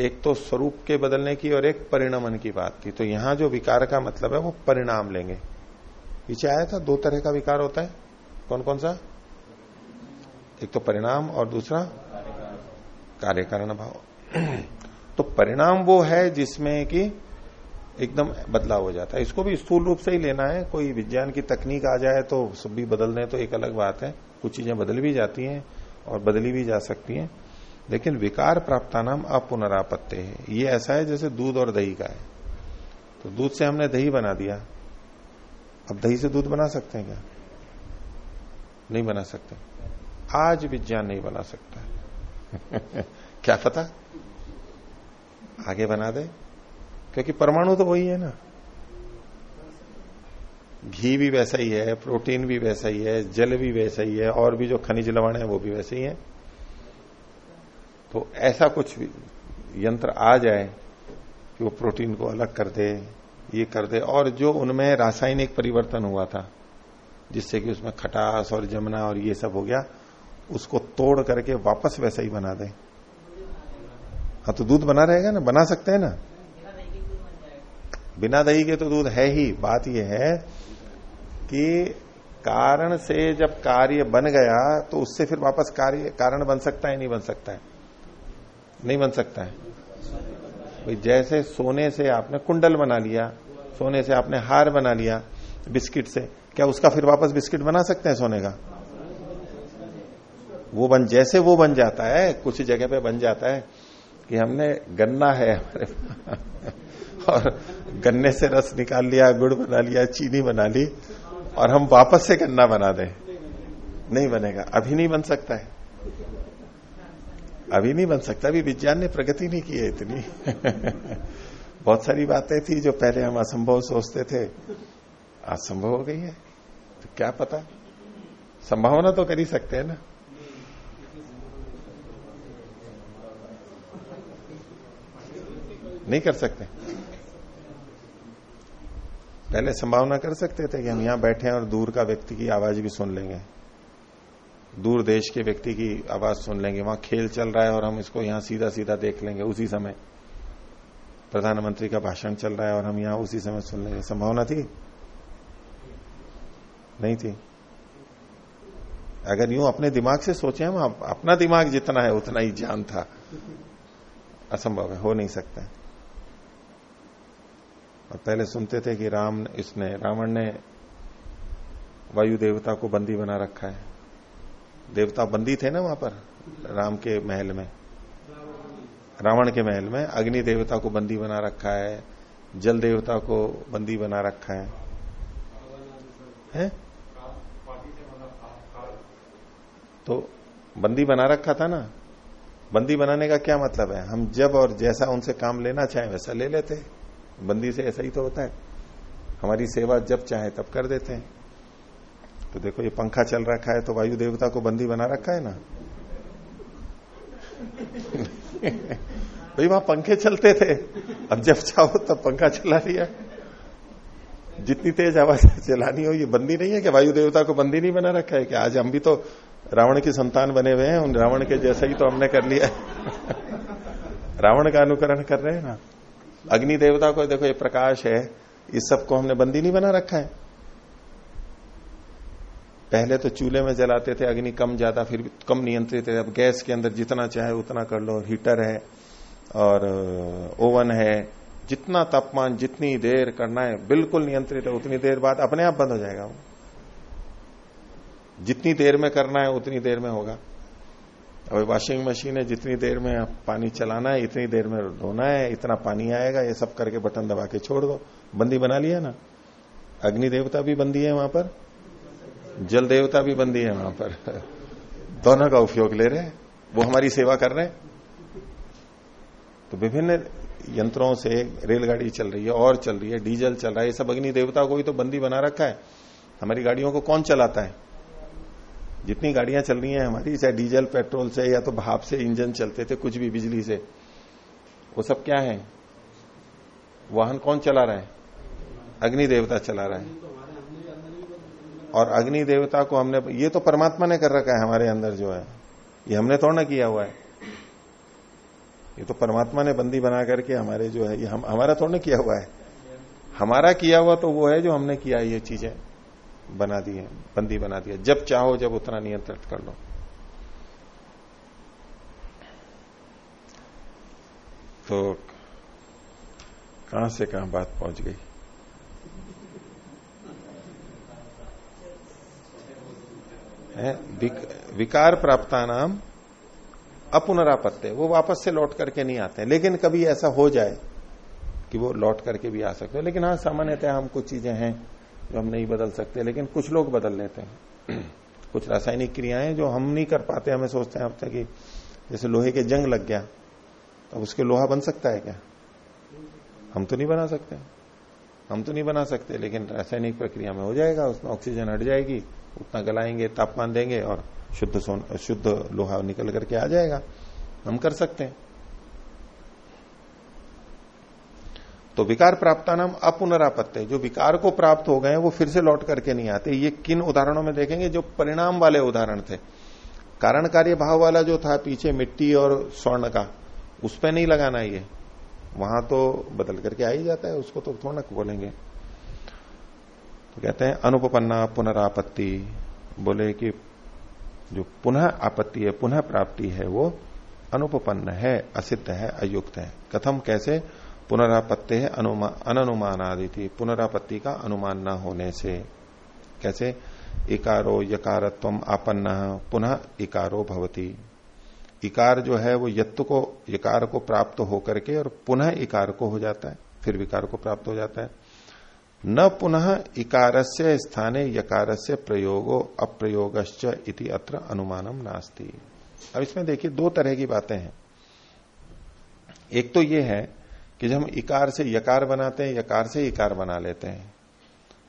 एक तो स्वरूप के बदलने की और एक परिणमन की बात थी तो यहाँ जो विकार का मतलब है वो परिणाम लेंगे। पीछे आया था, दो तरह का विकार होता है। कौन कौन सा? एक तो परिणाम और दूसरा कार्य कारण भाव। तो परिणाम वो है जिसमें कि एकदम बदलाव हो जाता है। इसको भी स्थूल रूप से ही लेना है। कोई विज्ञान की तकनीक आ जाए तो सब भी बदल दें तो एक अलग बात है। कुछ चीज़ें बदल भी जाती हैं और बदली भी जा सकती हैं। लेकिन विकार प्राप्ता नाम अपुनरापत्ते है। ये ऐसा है जैसे दूध और दही का है। तो दूध से हमने दही बना दिया। अब दही से दूध बना सकते हैं क्या? नहीं बना सकते। आज विज्ञान नहीं बना सकता। <laughs> क्या पता? आगे बना दे। क्योंकि परमाणु तो वही है ना। घी भी वैसा ही है, प्रोटीन भी वैसा ही है, जल भी वैसा ही है, और भी जो खनिज लवण है वो भी वैसे ही है। तो ऐसा कुछ यंत्र आ जाए कि वो प्रोटीन को अलग कर दे ये कर दे। और जो उनमें रासायनिक परिवर्तन हुआ था, जिससे कि उसमें खटास और जमना और ये सब हो गया, उसको तोड़ करके वापस वैसा ही बना दे। हाँ तो दूध बना रहेगा ना? बना सकते हैं ना? बिना दही के तो दूध है ही। बात यह है कि कारण से जब कार्य बन गया तो उससे फिर वापस कार्य, कारण बन सकता है, नहीं बन सकता है? नहीं बन सकता है। जैसे सोने से आपने कुंडल बना लिया, सोने से आपने हार बना लिया बिस्किट से, क्या उसका फिर वापस बिस्किट बना सकते हैं सोने का? वो बन, जैसे वो बन जाता है, कुछ जगह पे बन जाता है कि हमने गन्ना है हमारे और गन्ने से रस निकाल लिया, गुड़ बना लिया, चीनी बना ली, और हम वापस से गन्ना बना दें। नहीं बनेगा, अभी नहीं बन सकता है। अभी नहीं बन सकता, अभी विज्ञान ने प्रगति नहीं की है इतनी। <laughs> बहुत सारी बातें थी जो पहले हम असंभव सोचते थे। आज संभव हो गई है तो क्या पता? संभावना तो कर ही सकते हैं ना। नहीं कर सकते। पहले संभावना कर सकते थे कि हम यहाँ बैठे हैं और दूर का व्यक्ति की आवाज़ भी सुन लेंगे। दूर देश के व्यक्ति की आवाज़ सुन लेंगे। वहाँ खेल चल रहा है और हम इसको यहाँ सीधा सीधा देख लेंगे, उसी समय। प्रधानमंत्री का भाषण चल रहा है और हम यहाँ उसी समय सुन लेंगे। संभावना थी? नहीं थी। अगर यूँ अपने दिमाग से सोचे हम अपना दिमाग जितना है, उतना ही ज्ञान था। असंभव है, हो नहीं सकता है। और पहले सुनते थे कि राम इसने, रावण ने वायु देवता को बंदी बना रखा है। देवता बंदी थे ना वहाँ पर? राम के महल में। रावण के महल में अग्नि देवता को बंदी बना रखा है, जल देवता को बंदी बना रखा है। हैं? तो बंदी बना रखा था ना? बंदी बनाने का क्या मतलब है? हम जब और जैसा उनसे काम लेना चाहें, वैसा ले लेते बंदी से ऐसा ही तो होता है। हमारी सेवा जब चाहे तब कर देते हैं। तो देखो, ये पंखा चल रखा है तो वायु देवता को बंदी बना रखा है ना? <laughs> भाई, वहाँ पंखे चलते थे। अब जब चाहो तब पंखा चला दिया जितनी तेज आवाज़ चलानी हो, ये बंदी नहीं है कि वायु देवता को बंदी नहीं बना रखा है कि आज हम भी तो रावण की संतान बने हुए हैं, उन रावण के जैसा ही तो हमने कर लिया <laughs> रावण का अनुकरण कर रहे हैं ना? अग्नि देवता को देखो, ये प्रकाश है, इस सबको हमने बंदी नहीं बना रखा है। पहले तो चूल्हे में जलाते थे, अग्नि कम ज़्यादा, फिर कम नियंत्रित है। अब गैस के अंदर जितना चाहे उतना कर लो, हीटर है और ओवन है। जितना तापमान, जितनी देर करना है, बिल्कुल नियंत्रित है, उतनी देर बाद अपने आप बंद हो जाएगा वो। जितनी देर में करना है, उतनी देर में होगा। अब वॉशिंग मशीन है, जितनी देर में पानी चलाना है, इतनी देर में धोना है, इतना पानी आएगा, ये सब करके बटन दबा के छोड़ दो। बंदी बना लिया ना। अग्नि देवता भी बंदी है वहाँ पर। जल देवता भी बंदी है वहाँ पर। दोनों का उपयोग ले रहे हैं। वो हमारी सेवा कर रहे हैं। तो विभिन्न यंत्रों से रेलगाड़ी चल रही है, और चल रही है, डीजल चल रहा है, ये सब अग्नि देवता को भी तो बंदी बना रखा है। हमारी गाड़ियों को कौन चलाता है? जितनी गाड़ियाँ चल रही हैं हमारी, चाहे डीजल, पेट्रोल से, या तो भाप से, इंजन चलते थे, कुछ भी बिजली से, वो सब क्या है? वाहन कौन चला रहा है? अग्नि देवता चला रहा है। और अग्नि देवता को हमने, ये तो परमात्मा ने कर रखा है हमारे अंदर जो है। ये हमने थोड़ा ना किया हुआ है। ये तो परमात्मा ने बंदी बना करके हमारे जो है, ये हम, हमारा थोड़ा ना किया हुआ है। हमारा किया हुआ तो वो है जो हमने किया, ये चीज़ें बना दी है, बंदी बना दिया जब चाहो, जब उतना नियंत्रित कर लो। तो कहाँ से कहाँ बात पहुँच गई? विकार प्राप्ता नाम अपुनरापत्य वो वापस से लौट करके नहीं आते हैं। लेकिन कभी ऐसा हो जाए कि वो लौट करके भी आ सकते हो। लेकिन हाँ सामान्यतः हम कुछ चीज़ें हैं जो हम नहीं बदल सकते, लेकिन कुछ लोग बदल लेते हैं। <clears throat> कुछ रासायनिक क्रियाएँ जो हम नहीं कर पाते, हमें सोचते हैं अब तक कि जैसे लोहे के जंग लग गया अब उसके लोहा बन सकता है क्या? हम तो नहीं बना सकते। हम तो नहीं बना सकते, लेकिन रासायनिक प्रक्रिया में हो जाएगा, उसमें ऑक्सीजन हट जाएगी उतना गलाएँगे, तापमान देंगे और शुद्ध सोन, शुद्ध लोहा निकल करके आ जाएगा। हम कर सकते हैं। तो विकार प्राप्ता नाम अपुनरापत्य जो विकार को प्राप्त हो गए वो फिर से लौट करके नहीं आते। ये किन उदाहरणों में देखेंगे? जो परिणाम वाले उदाहरण थे। कारण कार्य भाव वाला जो था, पीछे मिट्टी और स्वर्ण का, उस पर नहीं लगाना ये। वहाँ तो बदल करके आ ही जाता है, उसको तो थोड़ा बोलेंगे। तो कहते हैं अनुपन्ना पुनरापत्ति। बोले कि जो पुनः आपत्ति है, पुनः प्राप्ति है, वो अनुपन्न है, असिद्ध है, अयुक्त है। कथम कैसे? पुनरापत्ति है अनुमान आदि थी पुनरापत्ति का अनुमान न होने से। कैसे? इकारो यकारत्व आपन्न, पुनः इकारो भवती। इकार जो है, वो यत्व को, यकार को प्राप्त होकर के और पुनः इकार को हो जाता है, फिर विकार को प्राप्त हो जाता है। न पुनः इकार से स्थाने यकार से प्रयोगो अप्रयोगश्च इति अत्र अनुमानम नास्ती। अब इसमें देखिए दो तरह की बातें हैं। एक तो ये है कि जब हम इकार से यकार बनाते हैं, यकार से इकार बना लेते हैं,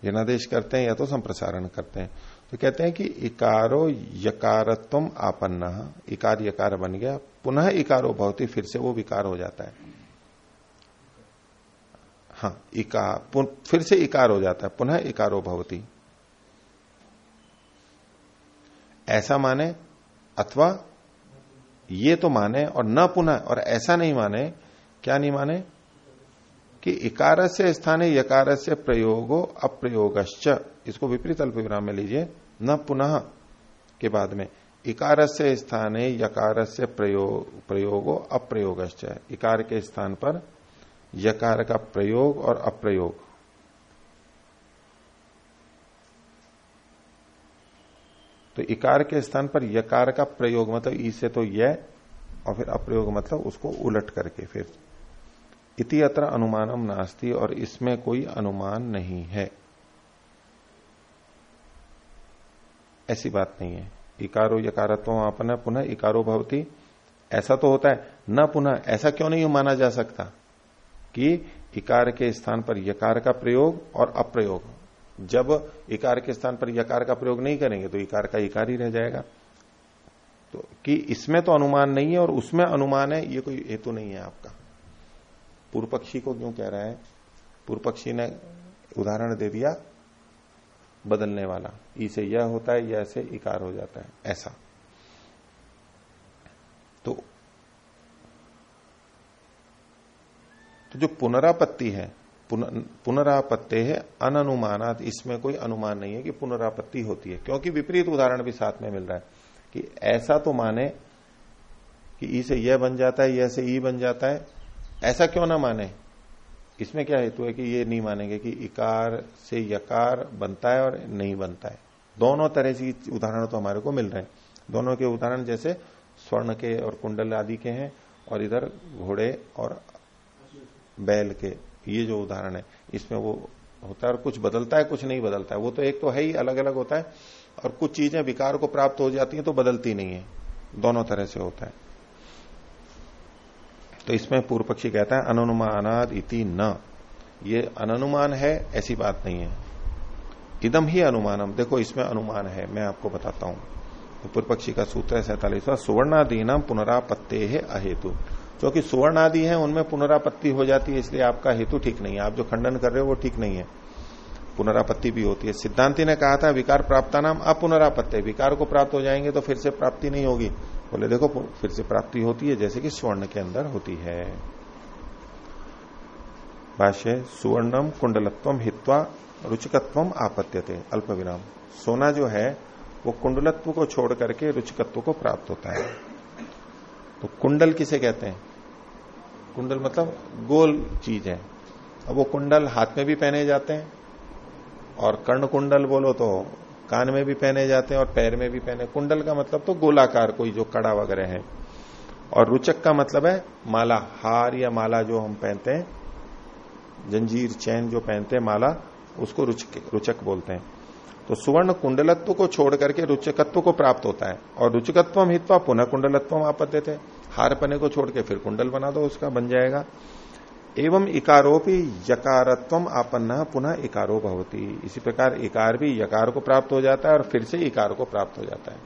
जनादेश करते हैं या तो संप्रसारण करते हैं तो कहते हैं कि इकारो यकारत्व आपन्न, इकार यकार बन गया, पुनः इकारो भवती, फिर से वो विकार हो जाता है। हाँ इकार फिर से इकार हो जाता है, पुनः इकारो भवती। ऐसा माने अथवा ये तो माने और न पुनः, और ऐसा नहीं माने, क्या नहीं माने? कि इकार से स्थाने यकार से प्रयोगो अप्रयोगश्च। इसको विपरीत अल्प विराम में लीजिए, न पुनः के बाद में। इकार से स्थाने यकार से प्रयोग प्रयोगो अप्रयोगश्च। इकार के स्थान पर यकार का प्रयोग और अप्रयोग। तो इकार के स्थान पर यकार का प्रयोग मतलब ई से तो यह और फिर अप्रयोग मतलब उसको उलट करके फिर। इति अत्र अनुमानम नास्ती और इसमें कोई अनुमान नहीं है। ऐसी बात नहीं है। इकारो यकारत्व आपन पुनः इकारो भवती। ऐसा तो होता है। न पुनः, ऐसा क्यों नहीं माना जा सकता? कि इकार के स्थान पर यकार का प्रयोग और अप्रयोग। जब इकार के स्थान पर यकार का प्रयोग नहीं करेंगे तो इकार का इकार ही रह जाएगा। तो कि इसमें तो अनुमान नहीं है और उसमें अनुमान है, ये कोई हेतु नहीं है आपका। पूर्व पक्षी को क्यों कह रहा है? पूर्व पक्षी ने उदाहरण दे दिया, बदलने वाला। ई से यह होता है, यह से इकार हो जाता है, ऐसा तो तो जो पुनरापत्ति है पुनरापत्ति है अनुमानात इसमें कोई अनुमान नहीं है कि पुनरापत्ति होती है। क्योंकि विपरीत उदाहरण भी साथ में मिल रहा है कि ऐसा तो माने कि ई से यह बन जाता है यह से ई बन जाता है। ऐसा क्यों ना माने? इसमें क्या हेतु है कि ये नहीं मानेंगे कि इकार से यकार बनता है और नहीं बनता है। दोनों तरह से उदाहरण तो हमारे को मिल रहे हैं। दोनों के उदाहरण जैसे स्वर्ण के और कुंडल आदि के हैं और इधर घोड़े और बैल के, ये जो उदाहरण है, इसमें वो होता है और कुछ बदलता है, कुछ नहीं बदलता है। वो तो एक तो है ही अलग अलग होता है, और कुछ चीज़ें विकार को प्राप्त हो जाती हैं तो बदलती नहीं है। दोनों तरह से होता है। तो इसमें पूर्व पक्षी कहता है अनुमानाद इति न। ये अनुमान है, ऐसी बात नहीं है। इदम ही अनुमानम। देखो, इसमें अनुमान है, मैं आपको बताता हूँ। तो पूर्व पक्षी का सूत्र है सैतालीसवा सुवर्णादीनम पुनरापत्ते है अहेतु। क्योंकि सुवर्ण आदि है, उनमें पुनरापत्ति हो जाती है, इसलिए आपका हेतु ठीक नहीं है। आप जो खंडन कर रहे हो, वो ठीक नहीं है। पुनरापत्ति भी होती है। सिद्धांति ने कहा था, विकार प्राप्त नाम अपुनरापत्ति। विकार को प्राप्त हो जाएँगे तो फिर से प्राप्ति नहीं होगी। बोले, देखो, फिर से प्राप्ति होती है, जैसे कि स्वर्ण के अंदर होती है। भाष्य, सुवर्णम कुंडलत्व हित्वा रुचिकत्व आपत्त्यते। अल्प विराम सोना जो है, वो कुंडलत्व को छोड़ करके रुचिकत्व को प्राप्त होता है। तो कुंडल किसे कहते हैं? कुंडल मतलब गोल चीज़ है। अब वो कुंडल हाथ में भी पहने जाते हैं और कर्ण कुंडल बोलो तो कान में भी पहने जाते हैं और पैर में भी पहने। कुंडल का मतलब तो गोलाकार, कोई जो कड़ा वगैरह है। और रुचक का मतलब है माला, हार या माला जो हम पहनते हैं, जंजीर, चैन जो पहनते हैं, माला, उसको रुचक रुचक बोलते हैं। तो सुवर्ण कुंडलत्व को छोड़ करके रुचकत्व को प्राप्त होता है। और रुचकत्व हित्वा पुनः कुंडलत्व आप थे हार पने को छोड़ के फिर कुंडल बना दो, उसका बन जाएगा। एवं इकारोपी यकारत्व आपन्न पुनः इकारो भवती। इसी प्रकार इकार भी यकार को प्राप्त हो जाता है और फिर से इकार को प्राप्त हो जाता है।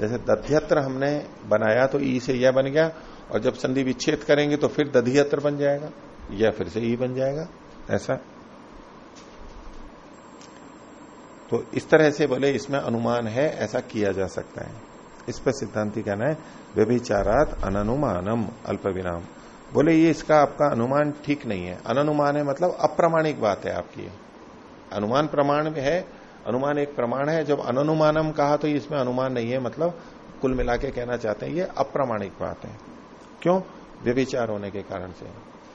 जैसे दध्यत्र हमने बनाया तो ई से यह बन गया, और जब संधि विच्छेद करेंगे तो फिर दधियत्र बन जाएगा यह फिर से ई बन जाएगा। ऐसा। तो इस तरह से बोले इसमें अनुमान है, ऐसा किया जा सकता है। इस पर सिद्धांति कहना है, व्यभिचारात अनुमानम अल्प विराम बोले, ये इसका आपका अनुमान ठीक नहीं है। अनुमान है मतलब अप्रमाणिक बात है आपकी। अनुमान प्रमाण है, अनुमान एक प्रमाण है, जब अनुमानम कहा तो इसमें अनुमान नहीं है मतलब कुल मिला के कहना चाहते हैं, ये अप्रमाणिक बात है। क्यों? व्यभिचार होने के कारण से।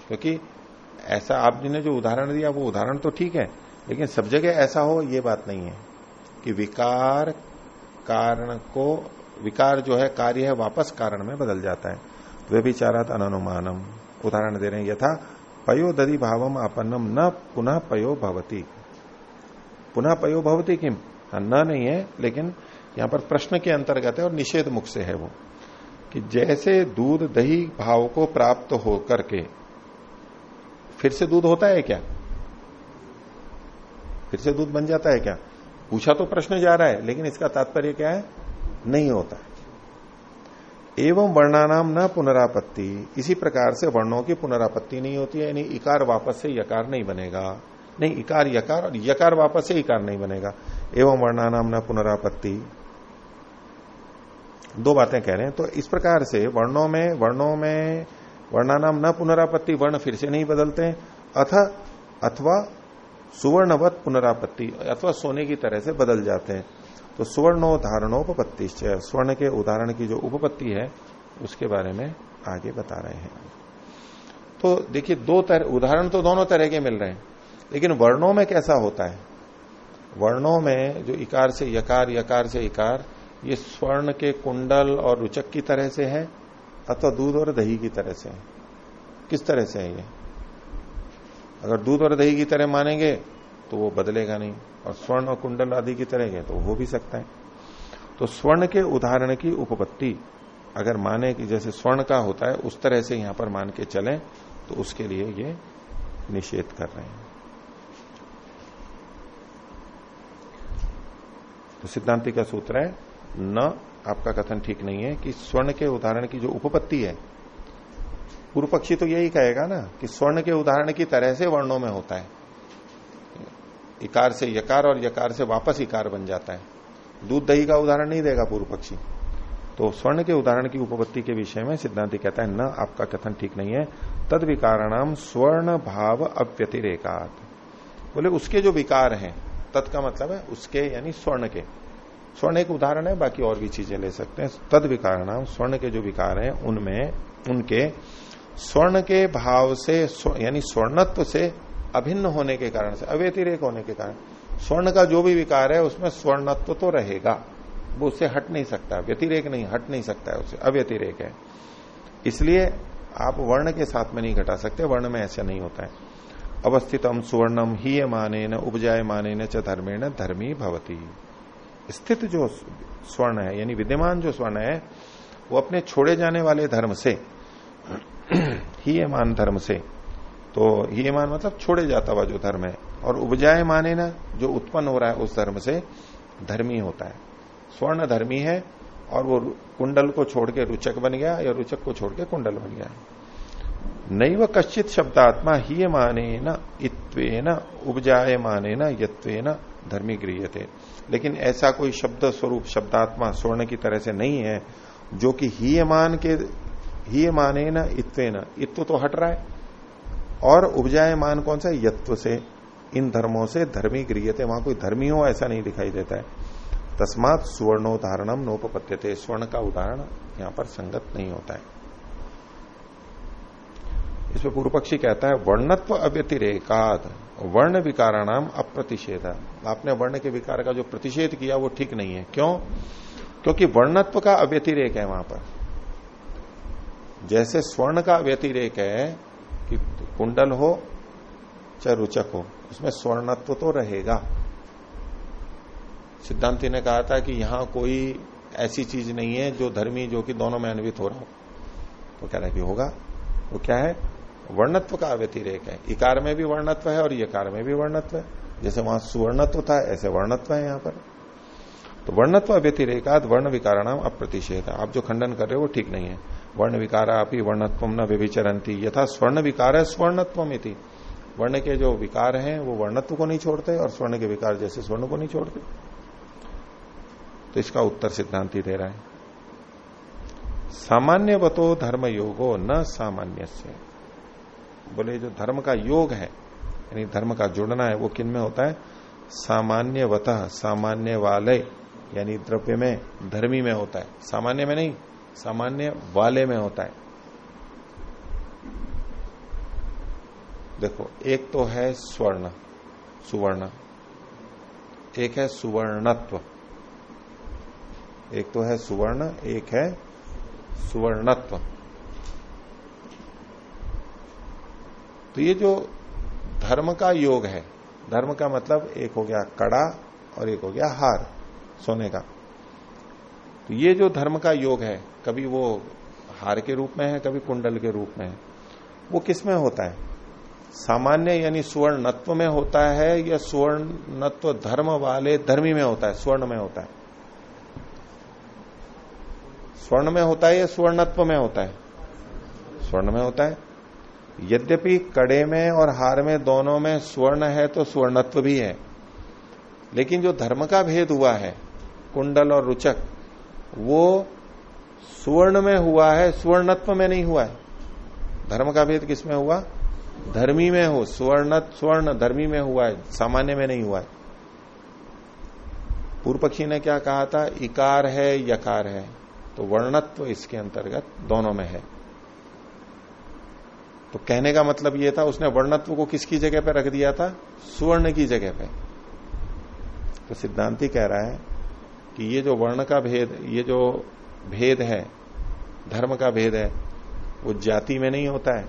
क्योंकि ऐसा आपने जो उदाहरण दिया, वो उदाहरण तो ठीक है, लेकिन सब जगह ऐसा हो, ये बात नहीं है कि विकार कारण को विकार जो है कार्य है वापस कारण में बदल जाता है। वे विचारात अनुमानम उदाहरण दे रहे हैं यथा पयो दधि भावम आपन्नम न पुनः पयो भवती। पुनः पयो भवती किम? हाँ, न नहीं है लेकिन यहाँ पर प्रश्न के अंतर्गत है और निषेध मुख से है वो कि जैसे दूध दही भाव को प्राप्त हो करके फिर से दूध होता है क्या? फिर से दूध बन जाता है क्या? पूछा तो प्रश्न जा रहा है लेकिन इसका तात्पर्य क्या है? नहीं होता। एवं वर्णानाम न पुनरापत्ति। इसी प्रकार से वर्णों की पुनरापत्ति नहीं होती है, यानी इकार वापस से यकार नहीं बनेगा। नहीं, इकार यकार और यकार वापस से इकार नहीं बनेगा। एवं वर्णानाम न पुनरापत्ति। दो बातें कह रहे हैं। तो इस प्रकार से वर्णों में वर्णों में वर्णानाम न पुनरापत्ति वर्ण फिर से नहीं बदलते अथ, अथवा सुवर्णवत पुनरापत्ति, अथवा सोने की तरह से बदल जाते हैं। तो सुवर्णोदाहरणोपत्ति स्वर्ण के उदाहरण की जो उपपत्ति है, उसके बारे में आगे बता रहे हैं। तो देखिए, दो तरह उदाहरण तो दोनों तरह के मिल रहे हैं, लेकिन वर्णों में कैसा होता है? वर्णों में जो इकार से यकार यकार से इकार, ये स्वर्ण के कुंडल और रुचक की तरह से है, अथवा दूध और दही की तरह से है? किस तरह से है ये? अगर दूध और दही की तरह मानेंगे तो वो बदलेगा नहीं। और स्वर्ण और कुंडल आदि की तरह के तो हो भी सकता है। तो स्वर्ण के उदाहरण की उपपत्ति, अगर माने कि जैसे स्वर्ण का होता है, उस तरह से यहाँ पर मान के चले तो उसके लिए ये निषेध कर रहे हैं। तो सिद्धांति का सूत्र है, न, आपका कथन ठीक नहीं है कि स्वर्ण के उदाहरण की जो उपपत्ति है पूर्व पक्षी तो यही कहेगा ना कि स्वर्ण के उदाहरण की तरह से वर्णों में होता है। इकार से यकार और यकार से वापस इकार बन जाता है। दूध दही का उदाहरण नहीं देगा पूर्व पक्षी। तो स्वर्ण के उदाहरण की उपपत्ति के विषय में सिद्धांति कहता है, न, आपका कथन ठीक नहीं है। तद विकाराणाम स्वर्ण भाव अव्यतिरेकात। बोले, उसके जो विकार हैं तत् का मतलब है उसके यानी स्वर्ण के। स्वर्ण एक उदाहरण है, बाकी और भी चीज़ें ले सकते हैं। तद विकाराणाम स्वर्ण के जो विकार हैं, उनमें, उनके स्वर्ण के भाव से यानी स्वर्णत्व से अभिन्न होने के कारण से, अव्यतिरेक होने के कारण। स्वर्ण का जो भी विकार है, उसमें स्वर्णत्व तो रहेगा। वो उससे हट नहीं सकता, व्यतिरेक नहीं, हट नहीं सकता है उससे अव्यतिरेक है। इसलिए आप वर्ण के साथ में नहीं घटा सकते, वर्ण में ऐसा नहीं होता है। अवस्थितम सुवर्णम ही माने न उपजाय माने न च धर्मे न धर्मी भवती। स्थित जो स्वर्ण है, यानी विद्यमान जो स्वर्ण है, वो अपने छोड़े जाने वाले धर्म से, <clears throat> ही मान धर्म से तो ये मान मतलब छोड़े जाता हुआ जो धर्म है। और उपजाए माने ना, जो उत्पन्न हो रहा है उस धर्म से धर्मी होता है। स्वर्ण धर्मी है और वो कुंडल को छोड़ के रुचक बन गया या रुचक को छोड़ के कुंडल बन गया। नैव कश्चित शब्दात्मा ही माने न, इत्वे न, उपजाए माने न, यत्वे न, धर्मी गृह थे। लेकिन ऐसा कोई शब्द स्वरूप, शब्दात्मा स्वर्ण की तरह से नहीं है, जो कि ही मान के ही माने न, इत्वे न। इत्व तो हट रहा है। और उपजायमान कौन सा यत्व से, इन धर्मों से धर्मी गृहते वहाँ कोई धर्मी हो ऐसा नहीं दिखाई देता है। तस्मात सुवर्णोदाहरणम नोपत्य स्वर्ण का उदाहरण यहाँ पर संगत नहीं होता है। इसमें पूर्व पक्षी कहता है, वर्णत्व अव्यतिरेकाद वर्ण विकाराणाम अप्रतिषेध। आपने वर्ण के विकार का जो प्रतिषेध किया, वो ठीक नहीं है। क्यों? क्योंकि वर्णत्व का अव्यतिरेक है वहाँ पर। जैसे स्वर्ण का व्यतिरेक है, कि कुंडल हो चाहे रुचक हो, उसमें स्वर्णत्व तो रहेगा। सिद्धांति ने कहा था कि यहाँ कोई ऐसी चीज़ नहीं है जो धर्मी, जो कि दोनों में अन्वित हो रहा हो। तो कह रहा कि होगा। वो क्या है? वर्णत्व का व्यतिरेक है। इकार में भी वर्णत्व है और यकार में भी वर्णत्व है। जैसे वहाँ सुवर्णत्व था, ऐसे वर्णत्व है यहाँ पर। तो वर्णत्व व्यतिरेकाद वर्ण विकाराणाम अप्रतिषेध। आप जो खंडन कर रहे हो वो ठीक नहीं है। वर्ण विकारा अपनी वर्णत्व न व्यभिचरंती यथा स्वर्ण विकार है स्वर्णत्व वर्ण के जो विकार हैं, वो वर्णत्व को नहीं छोड़ते और स्वर्ण के विकार जैसे स्वर्ण को नहीं छोड़ते। तो इसका उत्तर सिद्धांति दे रहा है। सामान्य वतो धर्म योगो न सामान्य से बोले, जो धर्म का योग है, यानी धर्म का जुड़ना है, वो किन में होता है? सामान्य वत सामान्य वाले यानी द्रव्य में, धर्मी में होता है। सामान्य में नहीं सामान्य वाले में होता है। देखो, एक तो है स्वर्ण, सुवर्ण। एक है सुवर्णत्व। एक तो है सुवर्ण, एक है सुवर्णत्व। तो ये जो धर्म का योग है, धर्म का मतलब एक हो गया कड़ा और एक हो गया हार, सोने का। तो ये जो धर्म का योग है कभी वो हार के रूप में है, कभी कुंडल के रूप में है। वो किसमें होता है? सामान्य यानी सुवर्णत्व में होता है या सुवर्णत्व धर्म वाले धर्मी में होता है? स्वर्ण में होता है। स्वर्ण में होता है या स्वर्णत्व में होता है? स्वर्ण में होता है। यद्यपि कड़े में और हार में दोनों में स्वर्ण है तो स्वर्णत्व भी है। लेकिन जो धर्म का भेद हुआ है, कुंडल और रुचक, वो स्वर्ण में हुआ है, सुवर्णत्व में नहीं हुआ है। धर्म का भेद किसमें हुआ? धर्मी में हो स्वर्ण स्वर्ण धर्मी में हुआ है, सामान्य में नहीं हुआ है। पूर्व पक्षी ने क्या कहा था? इकार है, यकार है। तो वर्णत्व इसके अंतर्गत दोनों में है। तो कहने का मतलब यह था, उसने वर्णत्व को किसकी जगह पर रख दिया था? सुवर्ण की जगह पे। तो सिद्धांति कह रहा है कि ये जो वर्ण का भेद, ये जो भेद है, धर्म का भेद है, वो जाति में नहीं होता है,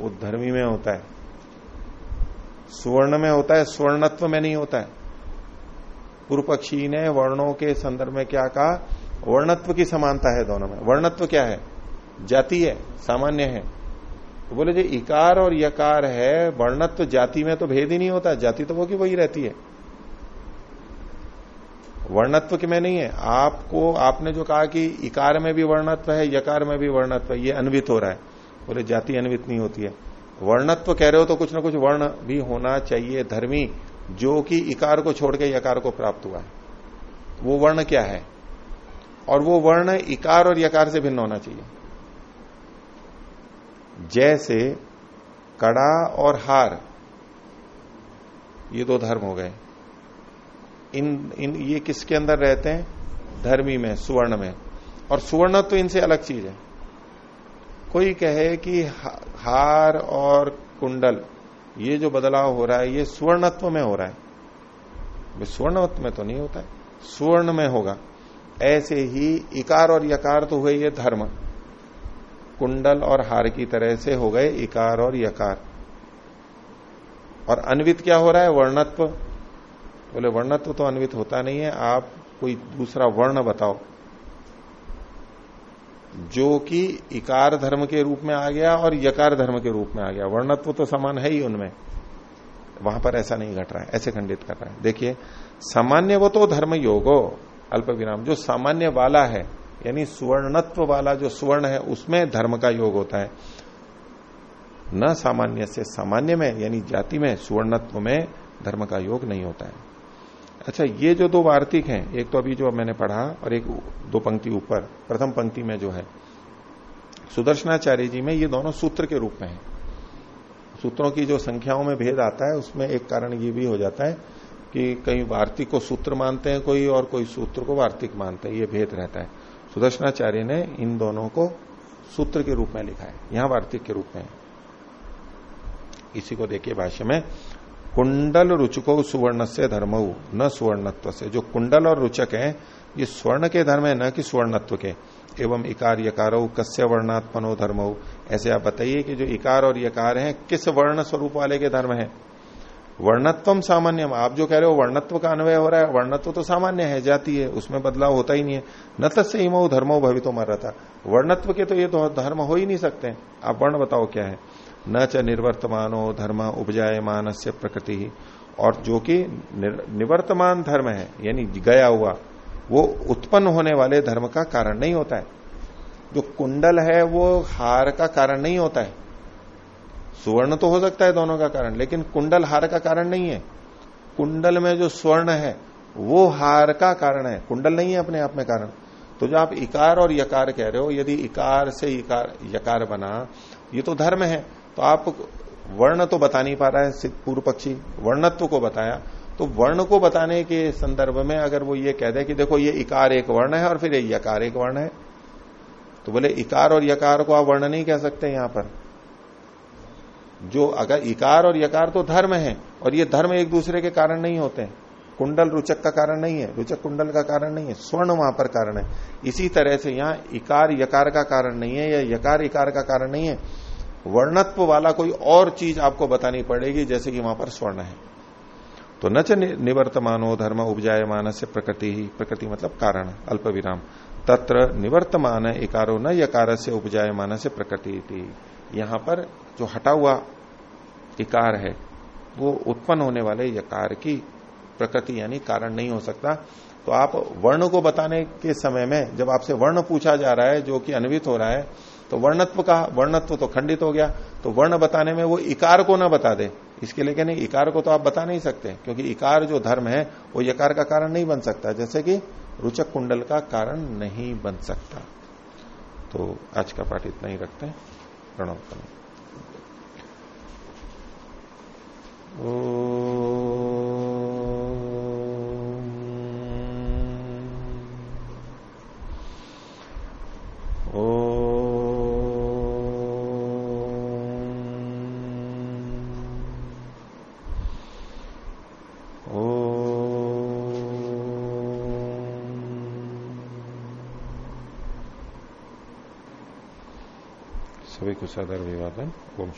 वो धर्मी में होता है, सुवर्ण में होता है, स्वर्णत्व में नहीं होता है। पूर्व पक्षी ने वर्णों के संदर्भ में क्या कहा? वर्णत्व की समानता है दोनों में। वर्णत्व क्या है? जाति है, सामान्य है। तो बोले जो, इकार और यकार है, वर्णत्व जाति में तो भेद ही नहीं होता, जाति तो वो की वही रहती है। वर्णत्व के में नहीं है। आपको, आपने जो कहा कि इकार में भी वर्णत्व है, यकार में भी वर्णत्व है, ये अन्वित हो रहा है। बोले, जाति अन्वित नहीं होती है। वर्णत्व कह रहे हो तो कुछ ना कुछ वर्ण भी होना चाहिए धर्मी, जो कि इकार को छोड़ के यकार को प्राप्त हुआ है। वो वर्ण क्या है? और वो वर्ण इकार और यकार से भिन्न होना चाहिए। जैसे कड़ा और हार, ये दो धर्म हो गए। इन इन, ये किसके अंदर रहते हैं? धर्मी में, सुवर्ण में। और सुवर्ण तो इनसे अलग चीज़ है। कोई कहे कि हार और कुंडल, ये जो बदलाव हो रहा है, ये स्वर्णत्व में हो रहा है। स्वर्णत्व में तो नहीं होता है। स्वर्ण में होगा। ऐसे ही इकार और यकार तो हुए ये धर्म। कुंडल और हार की तरह से हो गए इकार और यकार। और अन्वित क्या हो रहा है? वर्णत्व। बोले, वर्णत्व तो अन्वित होता नहीं है, आप कोई दूसरा वर्ण बताओ। जो कि इकार धर्म के रूप में आ गया और यकार धर्म के रूप में आ गया। वर्णत्व तो समान है ही उनमें। वहाँ पर ऐसा नहीं घट रहा है, ऐसे खंडित कर रहा है। देखिए, सामान्य वो तो धर्म योगो, अल्प विराम। जो सामान्य वाला है, यानी सुवर्णत्व वाला जो सुवर्ण है, उसमें धर्म का योग होता है। न सामान्य से सामान्य में, यानी जाति में सुवर्णत्व में धर्म का योग नहीं होता है। अच्छा ये जो दो वार्तिक हैं, एक तो अभी जो मैंने पढ़ा और एक दो पंक्ति ऊपर, प्रथम पंक्ति में जो है, सुदर्शनाचार्य जी में ये दोनों सूत्र के रूप में है। सूत्रों की जो संख्याओं में भेद आता है, उसमें एक कारण ये भी हो जाता है कि कई वार्तिक को सूत्र मानते हैं कोई और कोई सूत्र को वार्तिक मानते हैं, ये भेद रहता है। सुदर्शनाचार्य ने इन दोनों को सूत्र के रूप में लिखा है, यहाँ वार्तिक के रूप में इसी को देखिए भाष्य में कुंडल रुचको सुवर्ण से धर्म, न सुवर्णत्व से। जो कुंडल और रुचक है, ये स्वर्ण के धर्म है, न कि स्वर्णत्व के। एवं इकार यकार कस्य वर्णात्मनो धर्म। हो ऐसे आप बताइए कि जो इकार और यकार हैं, किस वर्ण स्वरूप वाले के धर्म है? वर्णत्वम सामान्य आप जो कह रहे हो, वर्णत्व का अन्वय हो रहा है। वर्णत्व तो सामान्य है, जाती है, उसमें बदलाव होता ही नहीं है। न तस्य इमो धर्मो भवितो मर रहा था वर्णत्व के तो ये तो धर्म हो ही नहीं सकते। आप वर्ण बताओ क्या है। न च निर्वर्तमानो धर्म उपजाए मानस्य प्रकृति। ही और जो कि निवर्तमान धर्म है, यानी गया हुआ, वो उत्पन्न होने वाले धर्म का कारण नहीं होता है। जो कुंडल है, वो हार का कारण नहीं होता है। सुवर्ण तो हो सकता है दोनों का कारण, लेकिन कुंडल हार का कारण नहीं है। कुंडल में जो स्वर्ण है, वो हार का कारण है। कुंडल नहीं है अपने आप में कारण। तो जो आप इकार और यकार कह रहे हो, यदि इकार से इकार, यकार बना, ये तो धर्म है। तो आप वर्ण तो बता नहीं पा रहा है, सिद्ध पूर्व पक्षी, वर्णत्व को बताया। तो वर्ण को बताने के संदर्भ में अगर वो ये कह दे कि देखो ये इकार एक वर्ण है और फिर ये यकार एक वर्ण है तो बोले इकार और यकार को आप वर्ण नहीं कह सकते यहाँ पर। जो अगर इकार और यकार तो धर्म है और ये धर्म एक दूसरे के कारण नहीं होते हैं। कुंडल रुचक का कारण नहीं है, रुचक कुंडल का कारण नहीं है, स्वर्ण वहाँ पर कारण है। इसी तरह से यहाँ इकार यकार का कारण नहीं है या यकार इकार का कारण नहीं है। वर्णत्व वाला कोई और चीज़ आपको बतानी पड़ेगी, जैसे कि वहाँ पर स्वर्ण है। तो न च निवर्तमानो धर्म उपजाय मानस प्रकृति ही प्रकृति मतलब कारण अल्प विराम तत्र निवर्तमान इकारो न यकार से उपजाय मानस प्रकृति यहाँ पर जो हटा हुआ इकार है, वो उत्पन्न होने वाले यकार की प्रकृति, यानी कारण नहीं हो सकता। तो आप वर्ण को बताने के समय में, जब आपसे वर्ण पूछा जा रहा है, जो कि अन्वित हो रहा है तो वर्णत्व का वर्णत्व तो खंडित हो गया तो वर्ण बताने में वो इकार को ना बता दे। इसके लिए कहने, इकार को तो आप बता नहीं सकते, क्योंकि इकार जो धर्म है, वो यकार का कारण नहीं बन सकता, जैसे कि रुचक कुंडल का कारण नहीं बन सकता। तो आज का पाठ इतना ही रखते हैं। प्रणव करें सभी को सदर विवादन ओम